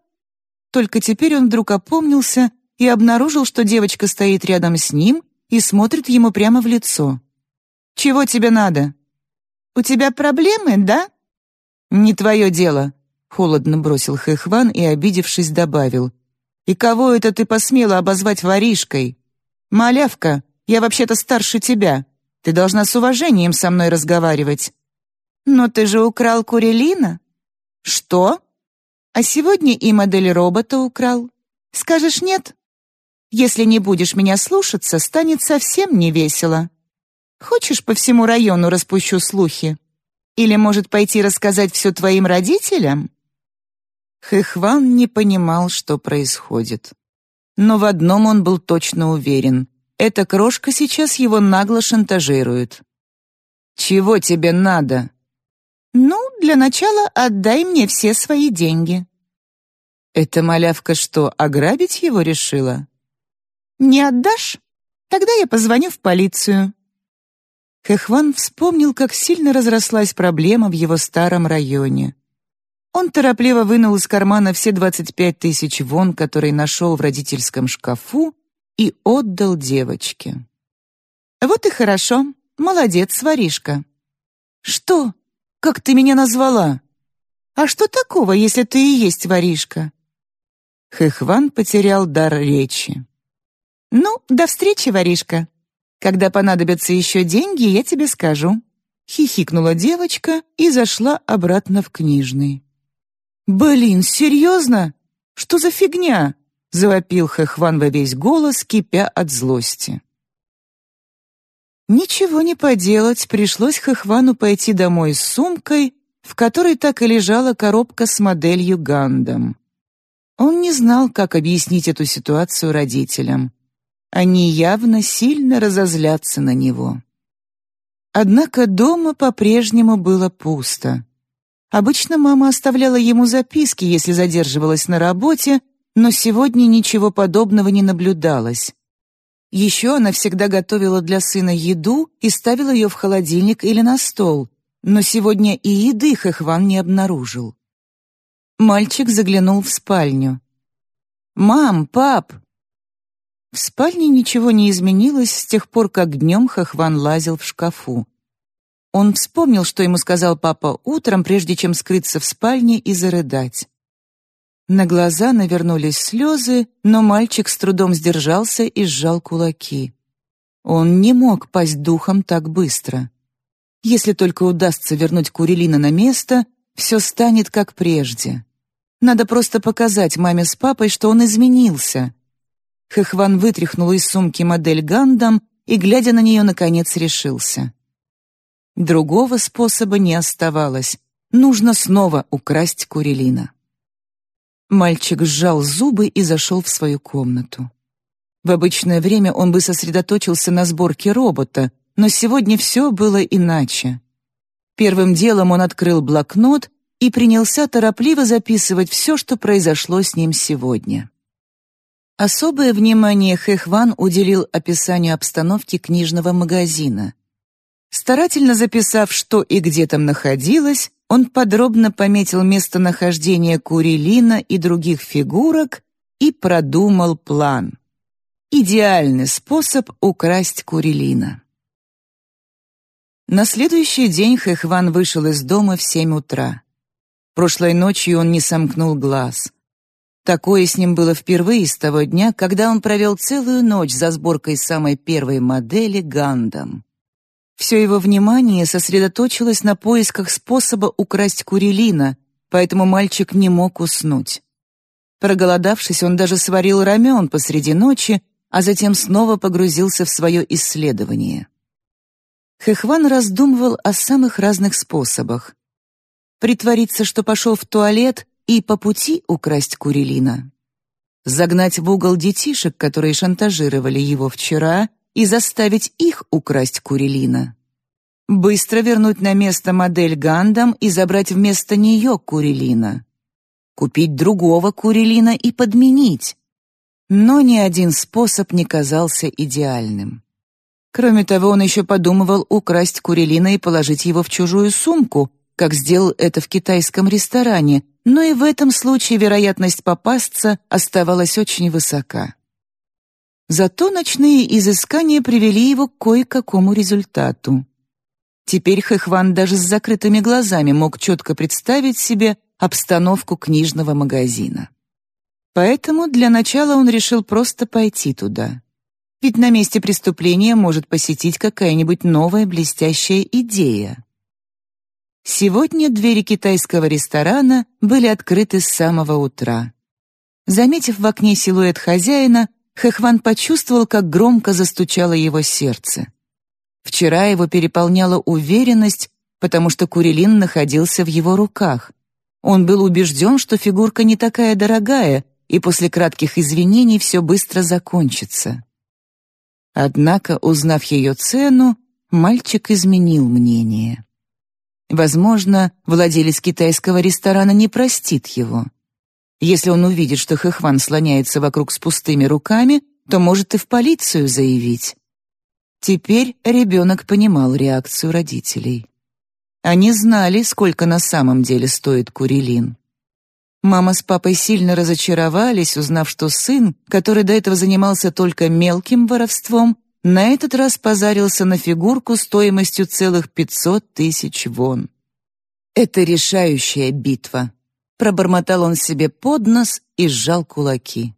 Только теперь он вдруг опомнился и обнаружил, что девочка стоит рядом с ним и смотрит ему прямо в лицо. «Чего тебе надо?» «У тебя проблемы, да?» «Не твое дело», Холодно бросил Хэхван и, обидевшись, добавил. «И кого это ты посмела обозвать воришкой? Малявка, я вообще-то старше тебя. Ты должна с уважением со мной разговаривать». «Но ты же украл Курелина?» «Что?» А сегодня и модель робота украл. Скажешь нет? Если не будешь меня слушаться, станет совсем не весело. Хочешь, по всему району распущу слухи? Или, может, пойти рассказать все твоим родителям?» Хэхван не понимал, что происходит. Но в одном он был точно уверен. Эта крошка сейчас его нагло шантажирует. «Чего тебе надо?» «Ну, для начала отдай мне все свои деньги». «Эта малявка что, ограбить его решила?» «Не отдашь? Тогда я позвоню в полицию». Хэхван вспомнил, как сильно разрослась проблема в его старом районе. Он торопливо вынул из кармана все 25 тысяч вон, которые нашел в родительском шкафу, и отдал девочке. «Вот и хорошо. Молодец, воришка». «Что? Как ты меня назвала?» «А что такого, если ты и есть воришка?» Хэхван потерял дар речи. «Ну, до встречи, воришка. Когда понадобятся еще деньги, я тебе скажу». Хихикнула девочка и зашла обратно в книжный. «Блин, серьезно? Что за фигня?» — завопил Хэхван во весь голос, кипя от злости. Ничего не поделать, пришлось Хэхвану пойти домой с сумкой, в которой так и лежала коробка с моделью Гандам. Он не знал, как объяснить эту ситуацию родителям. Они явно сильно разозлятся на него. Однако дома по-прежнему было пусто. Обычно мама оставляла ему записки, если задерживалась на работе, но сегодня ничего подобного не наблюдалось. Еще она всегда готовила для сына еду и ставила ее в холодильник или на стол, но сегодня и еды Хэхван не обнаружил. Мальчик заглянул в спальню. «Мам, пап!» В спальне ничего не изменилось с тех пор, как днем Хахван лазил в шкафу. Он вспомнил, что ему сказал папа утром, прежде чем скрыться в спальне и зарыдать. На глаза навернулись слезы, но мальчик с трудом сдержался и сжал кулаки. Он не мог пасть духом так быстро. Если только удастся вернуть Курелина на место, все станет как прежде. Надо просто показать маме с папой, что он изменился. Хэхван вытряхнул из сумки модель Гандам и, глядя на нее, наконец решился. Другого способа не оставалось. Нужно снова украсть Курелина. Мальчик сжал зубы и зашел в свою комнату. В обычное время он бы сосредоточился на сборке робота, но сегодня все было иначе. Первым делом он открыл блокнот и принялся торопливо записывать все, что произошло с ним сегодня. Особое внимание Хэхван уделил описанию обстановки книжного магазина. Старательно записав, что и где там находилось, он подробно пометил местонахождение Курилина и других фигурок и продумал план. Идеальный способ украсть Курилина. На следующий день Хэхван вышел из дома в семь утра. Прошлой ночью он не сомкнул глаз. Такое с ним было впервые с того дня, когда он провел целую ночь за сборкой самой первой модели Гандам. Все его внимание сосредоточилось на поисках способа украсть Курилина, поэтому мальчик не мог уснуть. Проголодавшись, он даже сварил рамен посреди ночи, а затем снова погрузился в свое исследование. Хехван раздумывал о самых разных способах. Притвориться, что пошел в туалет, и по пути украсть Курилина. Загнать в угол детишек, которые шантажировали его вчера, и заставить их украсть Курилина. Быстро вернуть на место модель Гандам и забрать вместо нее Курилина. Купить другого Курилина и подменить. Но ни один способ не казался идеальным. Кроме того, он еще подумывал украсть Курилина и положить его в чужую сумку, как сделал это в китайском ресторане, но и в этом случае вероятность попасться оставалась очень высока. Зато ночные изыскания привели его к кое-какому результату. Теперь Хэхван даже с закрытыми глазами мог четко представить себе обстановку книжного магазина. Поэтому для начала он решил просто пойти туда. Ведь на месте преступления может посетить какая-нибудь новая блестящая идея. Сегодня двери китайского ресторана были открыты с самого утра. Заметив в окне силуэт хозяина, Хэхван почувствовал, как громко застучало его сердце. Вчера его переполняла уверенность, потому что Курилин находился в его руках. Он был убежден, что фигурка не такая дорогая, и после кратких извинений все быстро закончится. Однако, узнав ее цену, мальчик изменил мнение. Возможно, владелец китайского ресторана не простит его. Если он увидит, что Хэхван слоняется вокруг с пустыми руками, то может и в полицию заявить. Теперь ребенок понимал реакцию родителей. Они знали, сколько на самом деле стоит Курилин. Мама с папой сильно разочаровались, узнав, что сын, который до этого занимался только мелким воровством, на этот раз позарился на фигурку стоимостью целых пятьсот тысяч вон. «Это решающая битва», — пробормотал он себе под нос и сжал кулаки.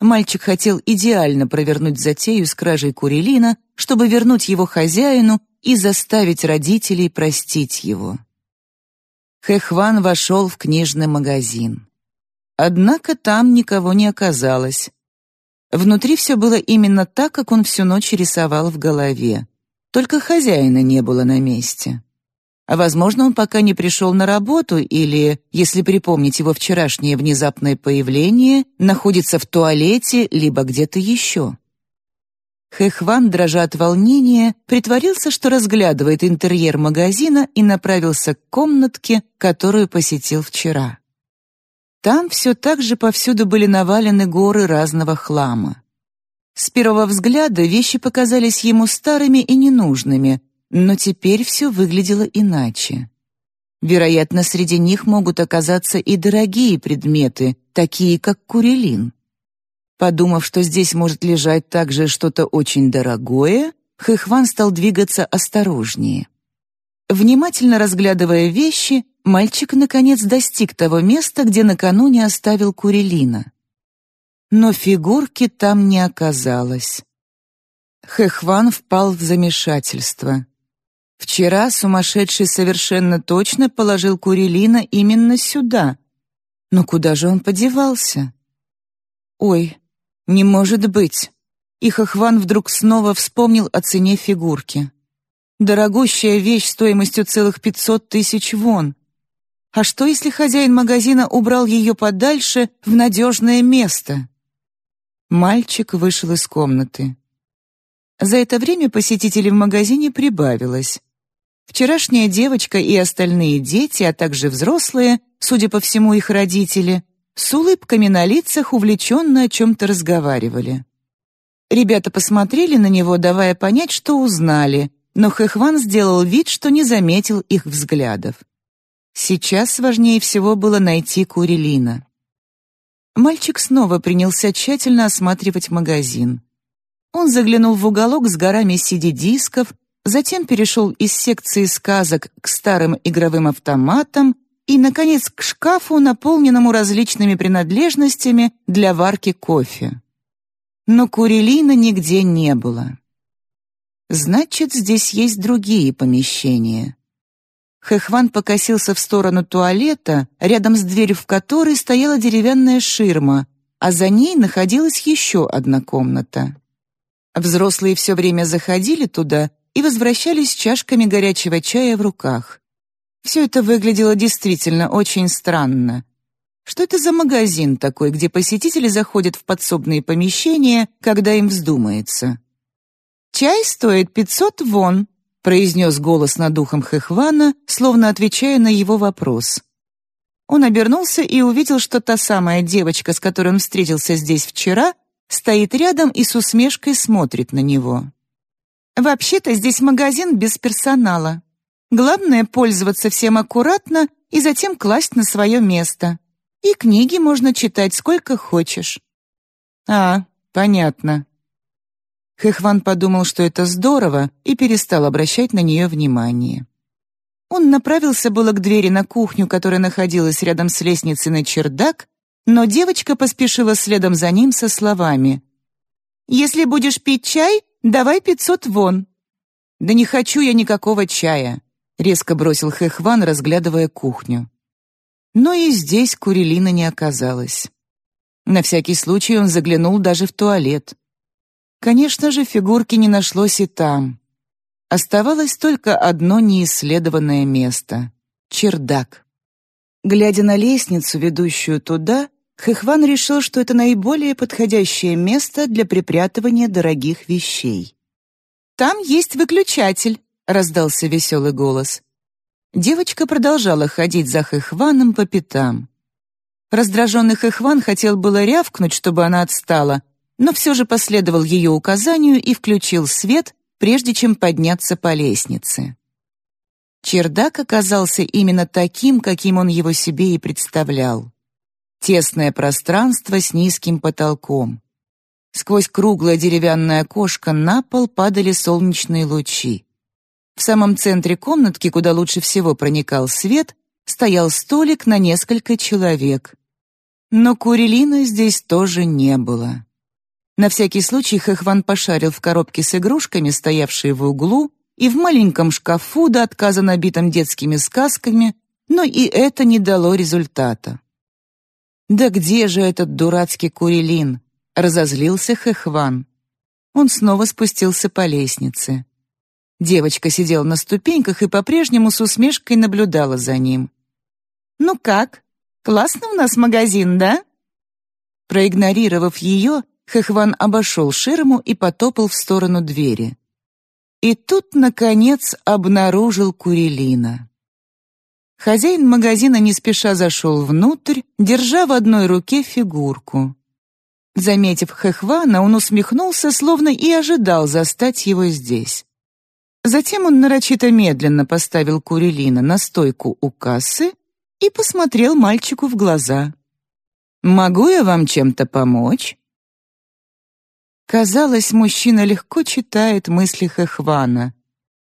Мальчик хотел идеально провернуть затею с кражей Курелина, чтобы вернуть его хозяину и заставить родителей простить его. Хэхван вошел в книжный магазин. Однако там никого не оказалось. Внутри все было именно так, как он всю ночь рисовал в голове. Только хозяина не было на месте. А возможно, он пока не пришел на работу или, если припомнить его вчерашнее внезапное появление, находится в туалете либо где-то еще. Хэхван, дрожа от волнения, притворился, что разглядывает интерьер магазина и направился к комнатке, которую посетил вчера. Там все так же повсюду были навалены горы разного хлама. С первого взгляда вещи показались ему старыми и ненужными, но теперь все выглядело иначе. Вероятно, среди них могут оказаться и дорогие предметы, такие как курелин. Подумав, что здесь может лежать также что-то очень дорогое, Хэхван стал двигаться осторожнее. Внимательно разглядывая вещи, мальчик наконец достиг того места, где накануне оставил Курелина. Но фигурки там не оказалось. Хэхван впал в замешательство. Вчера сумасшедший совершенно точно положил Курелина именно сюда. Но куда же он подевался? Ой, не может быть. И Хохван вдруг снова вспомнил о цене фигурки. Дорогущая вещь стоимостью целых пятьсот тысяч вон. А что, если хозяин магазина убрал ее подальше в надежное место? Мальчик вышел из комнаты. За это время посетителей в магазине прибавилось. Вчерашняя девочка и остальные дети, а также взрослые, судя по всему, их родители, с улыбками на лицах увлеченно о чем-то разговаривали. Ребята посмотрели на него, давая понять, что узнали, но Хэхван сделал вид, что не заметил их взглядов. Сейчас важнее всего было найти Курилина. Мальчик снова принялся тщательно осматривать магазин. Он заглянул в уголок с горами CD-дисков, затем перешел из секции сказок к старым игровым автоматам, и, наконец, к шкафу, наполненному различными принадлежностями для варки кофе. Но Курелина нигде не было. Значит, здесь есть другие помещения. Хэхван покосился в сторону туалета, рядом с дверью в которой стояла деревянная ширма, а за ней находилась еще одна комната. Взрослые все время заходили туда и возвращались с чашками горячего чая в руках. Все это выглядело действительно очень странно. Что это за магазин такой, где посетители заходят в подсобные помещения, когда им вздумается? «Чай стоит пятьсот вон», — произнес голос над ухом Хэхвана, словно отвечая на его вопрос. Он обернулся и увидел, что та самая девочка, с которой он встретился здесь вчера, стоит рядом и с усмешкой смотрит на него. «Вообще-то здесь магазин без персонала», Главное — пользоваться всем аккуратно и затем класть на свое место. И книги можно читать сколько хочешь». «А, понятно». Хэхван подумал, что это здорово, и перестал обращать на нее внимание. Он направился было к двери на кухню, которая находилась рядом с лестницей на чердак, но девочка поспешила следом за ним со словами. «Если будешь пить чай, давай пятьсот вон». «Да не хочу я никакого чая. — резко бросил Хэхван, разглядывая кухню. Но и здесь Курелина не оказалось. На всякий случай он заглянул даже в туалет. Конечно же, фигурки не нашлось и там. Оставалось только одно неисследованное место — чердак. Глядя на лестницу, ведущую туда, Хэхван решил, что это наиболее подходящее место для припрятывания дорогих вещей. «Там есть выключатель», — раздался веселый голос. Девочка продолжала ходить за Хэхваном по пятам. Раздраженный Хэхван хотел было рявкнуть, чтобы она отстала, но все же последовал ее указанию и включил свет, прежде чем подняться по лестнице. Чердак оказался именно таким, каким он его себе и представлял. Тесное пространство с низким потолком. Сквозь круглое деревянное окошко на пол падали солнечные лучи. В самом центре комнатки, куда лучше всего проникал свет, стоял столик на несколько человек. Но Курелина здесь тоже не было. На всякий случай Хэхван пошарил в коробке с игрушками, стоявшей в углу, и в маленьком шкафу, до отказа набитом детскими сказками, но и это не дало результата. «Да где же этот дурацкий Курелин?» — разозлился Хэхван. Он снова спустился по лестнице. Девочка сидела на ступеньках и по-прежнему с усмешкой наблюдала за ним. «Ну как? Классно у нас магазин, да?» Проигнорировав ее, Хэхван обошел ширму и потопал в сторону двери. И тут, наконец, обнаружил Курелина. Хозяин магазина не спеша зашел внутрь, держа в одной руке фигурку. Заметив Хэхвана, он усмехнулся, словно и ожидал застать его здесь. Затем он нарочито медленно поставил Курелина на стойку у кассы и посмотрел мальчику в глаза. «Могу я вам чем-то помочь?» Казалось, мужчина легко читает мысли Хэхвана.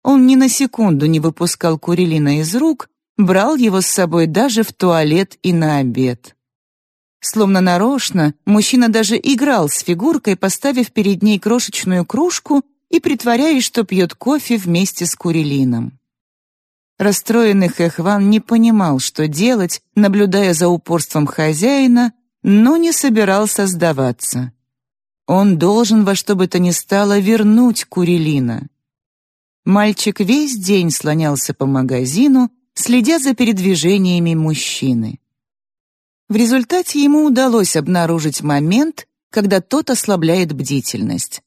Он ни на секунду не выпускал Курелина из рук, брал его с собой даже в туалет и на обед. Словно нарочно, мужчина даже играл с фигуркой, поставив перед ней крошечную кружку и притворяясь, что пьет кофе вместе с Курелином. Расстроенный Хэхван не понимал, что делать, наблюдая за упорством хозяина, но не собирался сдаваться. Он должен во что бы то ни стало вернуть Курелина. Мальчик весь день слонялся по магазину, следя за передвижениями мужчины. В результате ему удалось обнаружить момент, когда тот ослабляет бдительность.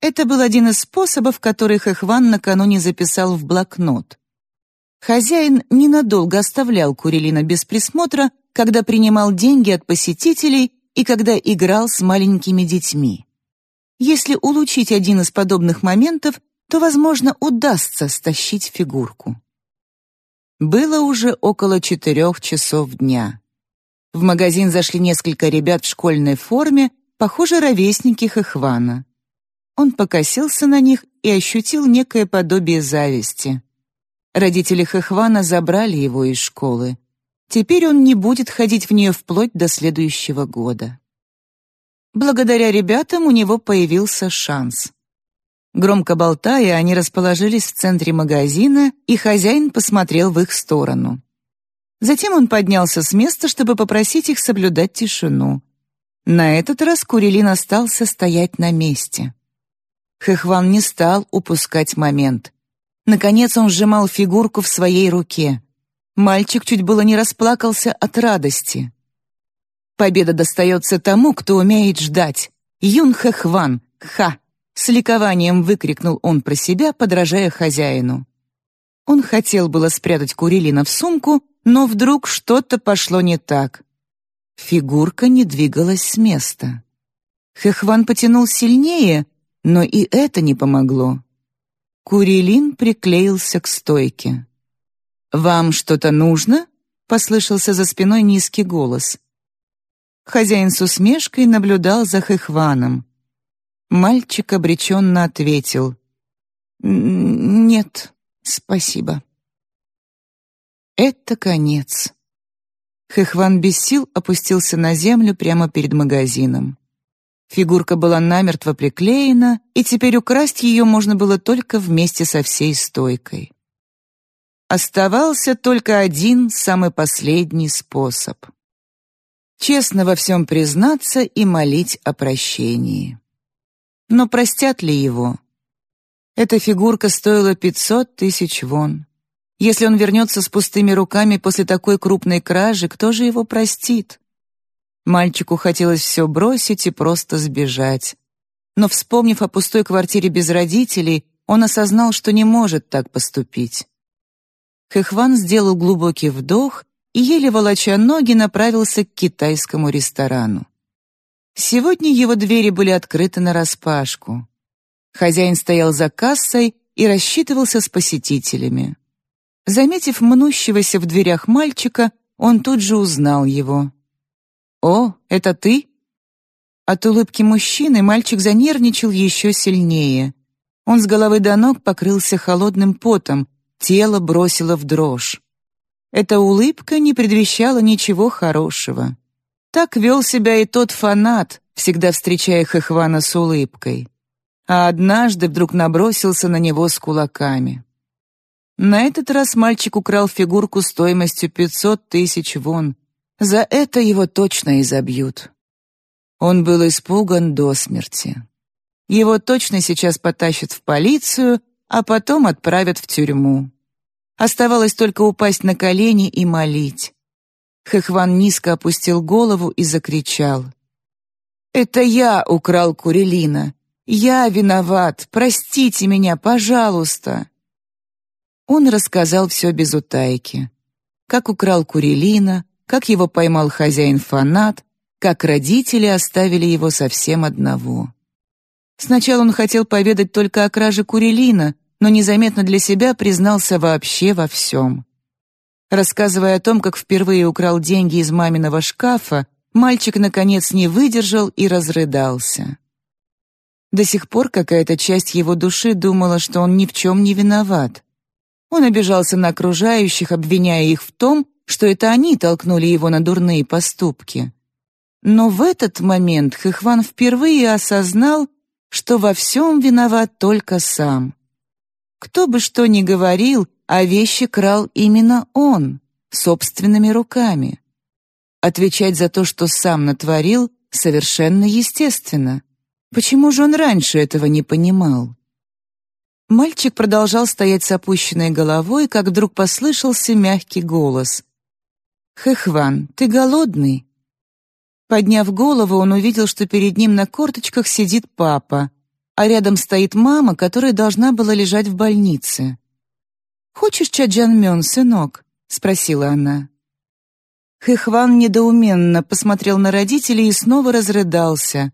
Это был один из способов, который Хэхван накануне записал в блокнот. Хозяин ненадолго оставлял Курелина без присмотра, когда принимал деньги от посетителей и когда играл с маленькими детьми. Если улучшить один из подобных моментов, то, возможно, удастся стащить фигурку. Было уже около четырех часов дня. В магазин зашли несколько ребят в школьной форме, похоже, ровесники Хэхвана. Он покосился на них и ощутил некое подобие зависти. Родители Хэхвана забрали его из школы. Теперь он не будет ходить в нее вплоть до следующего года. Благодаря ребятам у него появился шанс. Громко болтая, они расположились в центре магазина, и хозяин посмотрел в их сторону. Затем он поднялся с места, чтобы попросить их соблюдать тишину. На этот раз Курелин остался стоять на месте. Хэхван не стал упускать момент. Наконец он сжимал фигурку в своей руке. Мальчик чуть было не расплакался от радости. Победа достается тому, кто умеет ждать. Юн Хэхван, ха! С ликованием выкрикнул он про себя, подражая хозяину. Он хотел было спрятать Курилина в сумку, но вдруг что-то пошло не так. Фигурка не двигалась с места. Хэхван потянул сильнее, но и это не помогло. Курилин приклеился к стойке. «Вам что-то нужно?» — послышался за спиной низкий голос. Хозяин с усмешкой наблюдал за Хэхваном. Мальчик обреченно ответил. «Нет, спасибо». Это конец. Хэхван без сил опустился на землю прямо перед магазином. Фигурка была намертво приклеена, и теперь украсть ее можно было только вместе со всей стойкой. Оставался только один, самый последний способ. Честно во всем признаться и молить о прощении. Но простят ли его? Эта фигурка стоила пятьсот тысяч вон. Если он вернется с пустыми руками после такой крупной кражи, кто же его простит? Мальчику хотелось все бросить и просто сбежать. Но, вспомнив о пустой квартире без родителей, он осознал, что не может так поступить. Хэхван сделал глубокий вдох и, еле волоча ноги, направился к китайскому ресторану. Сегодня его двери были открыты нараспашку. Хозяин стоял за кассой и рассчитывался с посетителями. Заметив мнущегося в дверях мальчика, он тут же узнал его. «О, это ты?» От улыбки мужчины мальчик занервничал еще сильнее. Он с головы до ног покрылся холодным потом, тело бросило в дрожь. Эта улыбка не предвещала ничего хорошего. Так вел себя и тот фанат, всегда встречая Хэхвана с улыбкой. А однажды вдруг набросился на него с кулаками. На этот раз мальчик украл фигурку стоимостью 500 тысяч вон. За это его точно изобьют. Он был испуган до смерти. Его точно сейчас потащат в полицию, а потом отправят в тюрьму. Оставалось только упасть на колени и молить. Хэхван низко опустил голову и закричал. «Это я украл Курелина. Я виноват. Простите меня, пожалуйста». Он рассказал все без утайки. Как украл Курелина, как его поймал хозяин-фанат, как родители оставили его совсем одного. Сначала он хотел поведать только о краже Курелина, но незаметно для себя признался вообще во всем. Рассказывая о том, как впервые украл деньги из маминого шкафа, мальчик, наконец, не выдержал и разрыдался. До сих пор какая-то часть его души думала, что он ни в чем не виноват. Он обижался на окружающих, обвиняя их в том, что это они толкнули его на дурные поступки. Но в этот момент Хыхван впервые осознал, что во всем виноват только сам. Кто бы что ни говорил, а вещи крал именно он, собственными руками. Отвечать за то, что сам натворил, совершенно естественно. Почему же он раньше этого не понимал? Мальчик продолжал стоять с опущенной головой, как вдруг послышался мягкий голос. «Хэхван, ты голодный?» Подняв голову, он увидел, что перед ним на корточках сидит папа, а рядом стоит мама, которая должна была лежать в больнице. «Хочешь чаджанмён, сынок?» — спросила она. Хэхван недоуменно посмотрел на родителей и снова разрыдался.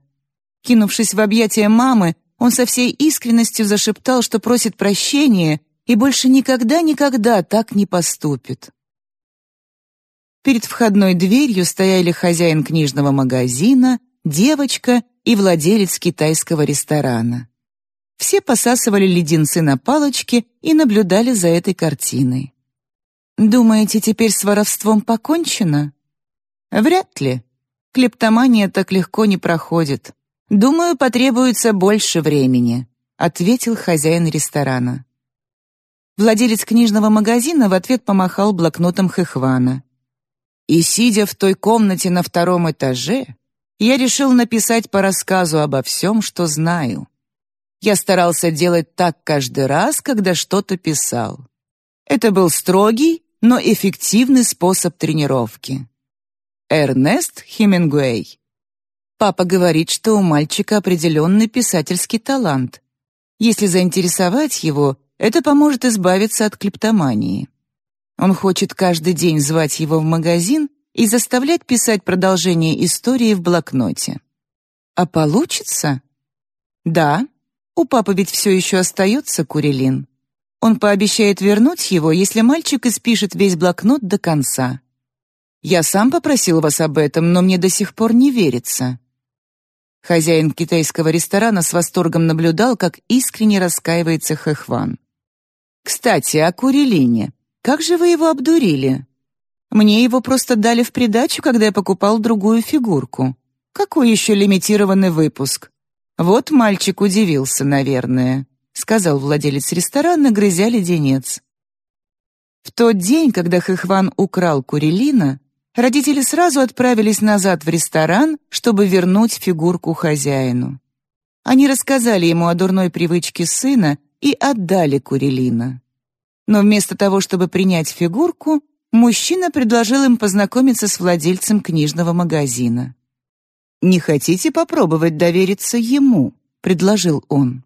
Кинувшись в объятия мамы, он со всей искренностью зашептал, что просит прощения и больше никогда-никогда так не поступит. Перед входной дверью стояли хозяин книжного магазина, девочка и владелец китайского ресторана. Все посасывали леденцы на палочке и наблюдали за этой картиной. «Думаете, теперь с воровством покончено?» «Вряд ли. Клептомания так легко не проходит. Думаю, потребуется больше времени», — ответил хозяин ресторана. Владелец книжного магазина в ответ помахал блокнотом Хэхвана. И, сидя в той комнате на втором этаже, я решил написать по рассказу обо всем, что знаю. Я старался делать так каждый раз, когда что-то писал. Это был строгий, но эффективный способ тренировки. Эрнест Хемингуэй. Папа говорит, что у мальчика определенный писательский талант. Если заинтересовать его, это поможет избавиться от клептомании. Он хочет каждый день звать его в магазин и заставлять писать продолжение истории в блокноте. А получится? Да, у папы ведь все еще остается Курелин. Он пообещает вернуть его, если мальчик испишет весь блокнот до конца. Я сам попросил вас об этом, но мне до сих пор не верится. Хозяин китайского ресторана с восторгом наблюдал, как искренне раскаивается Хэхван. «Кстати, о Курелине. Как же вы его обдурили?» Мне его просто дали в придачу, когда я покупал другую фигурку. Какой еще лимитированный выпуск? Вот мальчик удивился, наверное, сказал владелец ресторана, грызя леденец. В тот день, когда Хэхван украл Курелина, родители сразу отправились назад в ресторан, чтобы вернуть фигурку хозяину. Они рассказали ему о дурной привычке сына и отдали Курелина. Но вместо того, чтобы принять фигурку, мужчина предложил им познакомиться с владельцем книжного магазина. «Не хотите попробовать довериться ему?» — предложил он.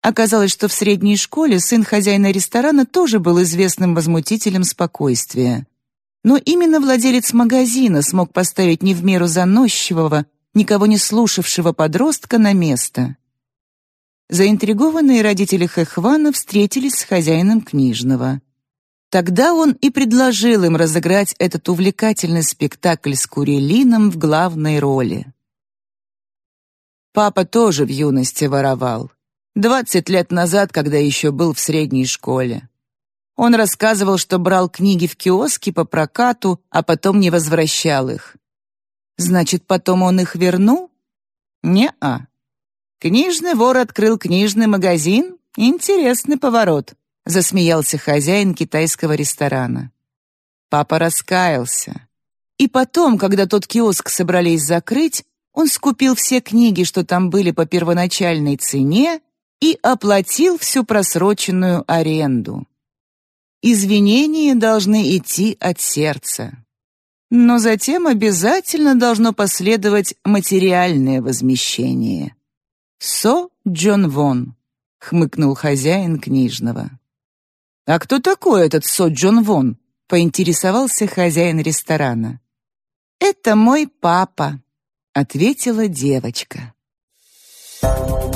Оказалось, что в средней школе сын хозяина ресторана тоже был известным возмутителем спокойствия. Но именно владелец магазина смог поставить не в меру заносчивого, никого не слушавшего подростка на место. Заинтригованные родители Хэхвана встретились с хозяином книжного. Тогда он и предложил им разыграть этот увлекательный спектакль с Курелином в главной роли. Папа тоже в юности воровал. Двадцать лет назад, когда еще был в средней школе. Он рассказывал, что брал книги в киоске по прокату, а потом не возвращал их. Значит, потом он их вернул? Не-а. Книжный вор открыл книжный магазин? Интересный поворот засмеялся хозяин китайского ресторана. Папа раскаялся. И потом, когда тот киоск собрались закрыть, он скупил все книги, что там были по первоначальной цене, и оплатил всю просроченную аренду. Извинения должны идти от сердца. Но затем обязательно должно последовать материальное возмещение. Со Джон Вон, хмыкнул хозяин книжного. «А кто такой этот Со Джон Вон?» — поинтересовался хозяин ресторана. «Это мой папа», — ответила девочка. Thank you.